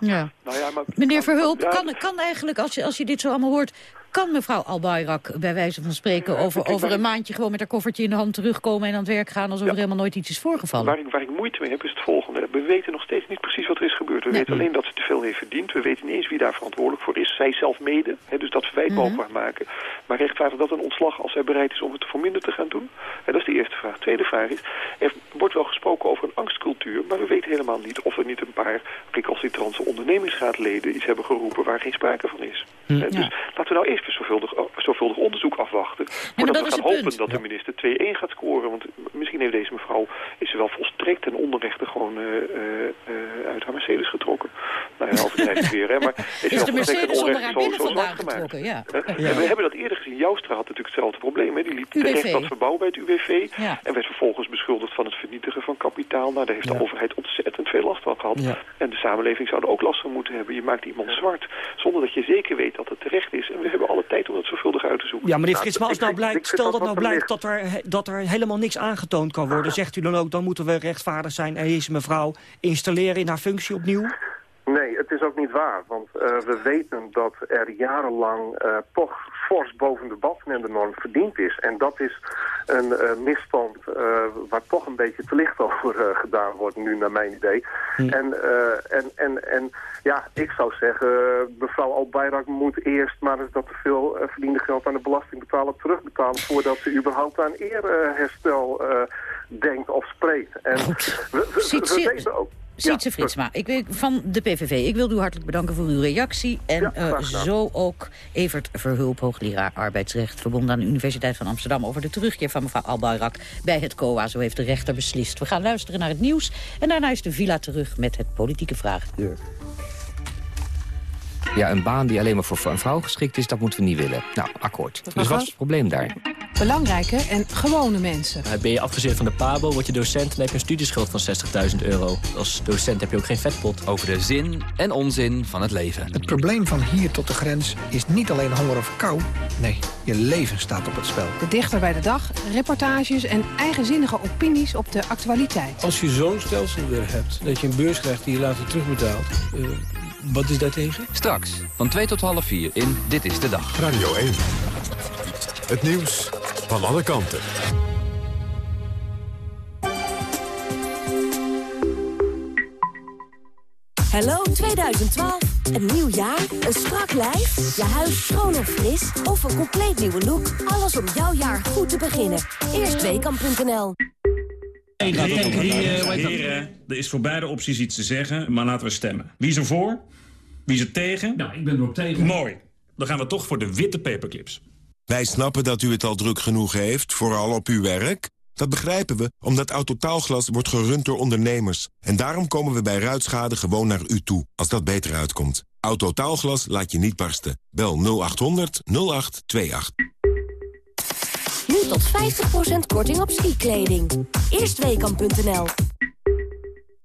Ja. Nou ja, maar, Meneer Verhulp, kan, kan eigenlijk, als je, als je dit zo allemaal hoort... kan mevrouw Albayrak bij wijze van spreken over, over een maandje... gewoon met haar koffertje in de hand terugkomen en aan het werk gaan... alsof er helemaal nooit iets is voorgevallen? Waar ik, waar ik moeite mee heb is het volgende. We weten nog steeds niet precies wat er is gebeurd. We Nee. weten alleen dat ze te veel heeft verdiend. We weten niet eens wie daar verantwoordelijk voor is. Zij zelf mede. Hè, dus dat verwijt we haar maken. Maar rechtvaardigt dat een ontslag als zij bereid is om het voor minder te gaan doen? Hè, dat is de eerste vraag. Tweede vraag is, er wordt wel gesproken over een angstcultuur. Maar we weten helemaal niet of er niet een paar recalcitrantse ondernemingsraadleden iets hebben geroepen waar geen sprake van is. Hm. Hè, dus laten we nou eerst een zorgvuldig, zorgvuldig onderzoek afwachten. maar Voordat dat we gaan hopen punt. dat de minister 2-1 gaat scoren. Want misschien heeft deze mevrouw, is ze wel volstrekt ten onrechte gewoon eh, eh, eh, uit haar Mercedes getrokken. Nou ja, overdrijf ik weer, hè. Maar is, Is wel de volstrekt ten Mercedes onder onrechte haar zo- binnen zo zwart vandaan gemaakt. getrokken? Ja. Hè? En we hebben dat eerder gezien. Joustra had natuurlijk hetzelfde probleem. Hè. Die liep UWV. terecht dat verbouw bij het UWV. Ja. En werd vervolgens beschuldigd van het vernietigen van kapitaal. Nou, daar heeft de Ja. overheid ontzettend veel last van gehad. Ja. En de samenleving zou er ook last van moeten hebben. Je maakt iemand zwart, zonder dat je zeker weet dat het terecht is. En we hebben alle tijd om dat zorgvuldig uit te zoeken. Ja, meneer Nou, Frits, maar als nou blijkt, stel dat nou blijkt dat er, dat er helemaal niks aangetoond kan worden... zegt u dan ook, dan moeten we rechtvaardig zijn... en deze mevrouw installeren in haar functie opnieuw? Nee, het is ook niet waar. Want eh, we weten dat er jarenlang eh, toch fors boven de en de norm verdiend is. En dat is een eh, misstand eh, waar toch een beetje te licht over eh, gedaan wordt nu, naar mijn idee. En, eh, en, en, en ja, ik zou zeggen, mevrouw Albayrak moet eerst maar eens dat te veel verdiende geld aan de belastingbetaler terugbetalen voordat ze überhaupt aan eerherstel denkt of spreekt. En we, we, we, weten ook... Sietse Fritsma, ik weet van de PVV. Ik wil u hartelijk bedanken voor uw reactie. En Ja, eh, zo ook Evert Verhulp, hoogleraar arbeidsrecht... verbonden aan de Universiteit van Amsterdam... over de terugkeer van mevrouw Albayrak bij het COA. Zo heeft de rechter beslist. We gaan luisteren naar het nieuws. En daarna is de villa terug met het politieke vraaguur. Ja, een baan die alleen maar voor een vrouw geschikt is, dat moeten we niet willen. Nou, akkoord. Dus wat is het probleem daar? Belangrijke en gewone mensen. Ben je afgezeerd van de PABO, word je docent... dan heb je een studieschuld van 60.000 euro. Als docent heb je ook geen vetpot. Over de zin en onzin van het leven. Het probleem van hier tot de grens is niet alleen honger of kou. Nee, je leven staat op het spel. De dichter bij de dag, reportages en eigenzinnige opinies op de actualiteit. Als je zo'n stelsel weer hebt, dat je een beurs krijgt die je later terugbetaalt... eh, wat is daartegen? Straks, van 2 tot half 4 in Dit is de Dag. Radio 1. Het nieuws van alle kanten. Hallo 2012. Een nieuw jaar, een strak lijf, je huis schoon en fris of een compleet nieuwe look. Alles om jouw jaar goed te beginnen. Eerstweekam.nl Heren, er is voor beide opties iets te zeggen, maar laten we stemmen. Wie is er voor? Wie is er tegen? Nou, ik ben er ook tegen. Mooi. Dan gaan we toch voor de witte paperclips. Wij snappen dat u het al druk genoeg heeft, vooral op uw werk. Dat begrijpen we, omdat Autotaalglas wordt gerund door ondernemers. En daarom komen we bij ruitschade gewoon naar u toe, als dat beter uitkomt. Autotaalglas laat je niet barsten. Bel 0800 0828. Nu tot 50% korting op skikleding. Eerstweekam.nl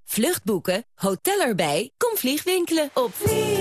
Vluchtboeken, hotel erbij, kom vliegwinkelen op vliegwinkel.nl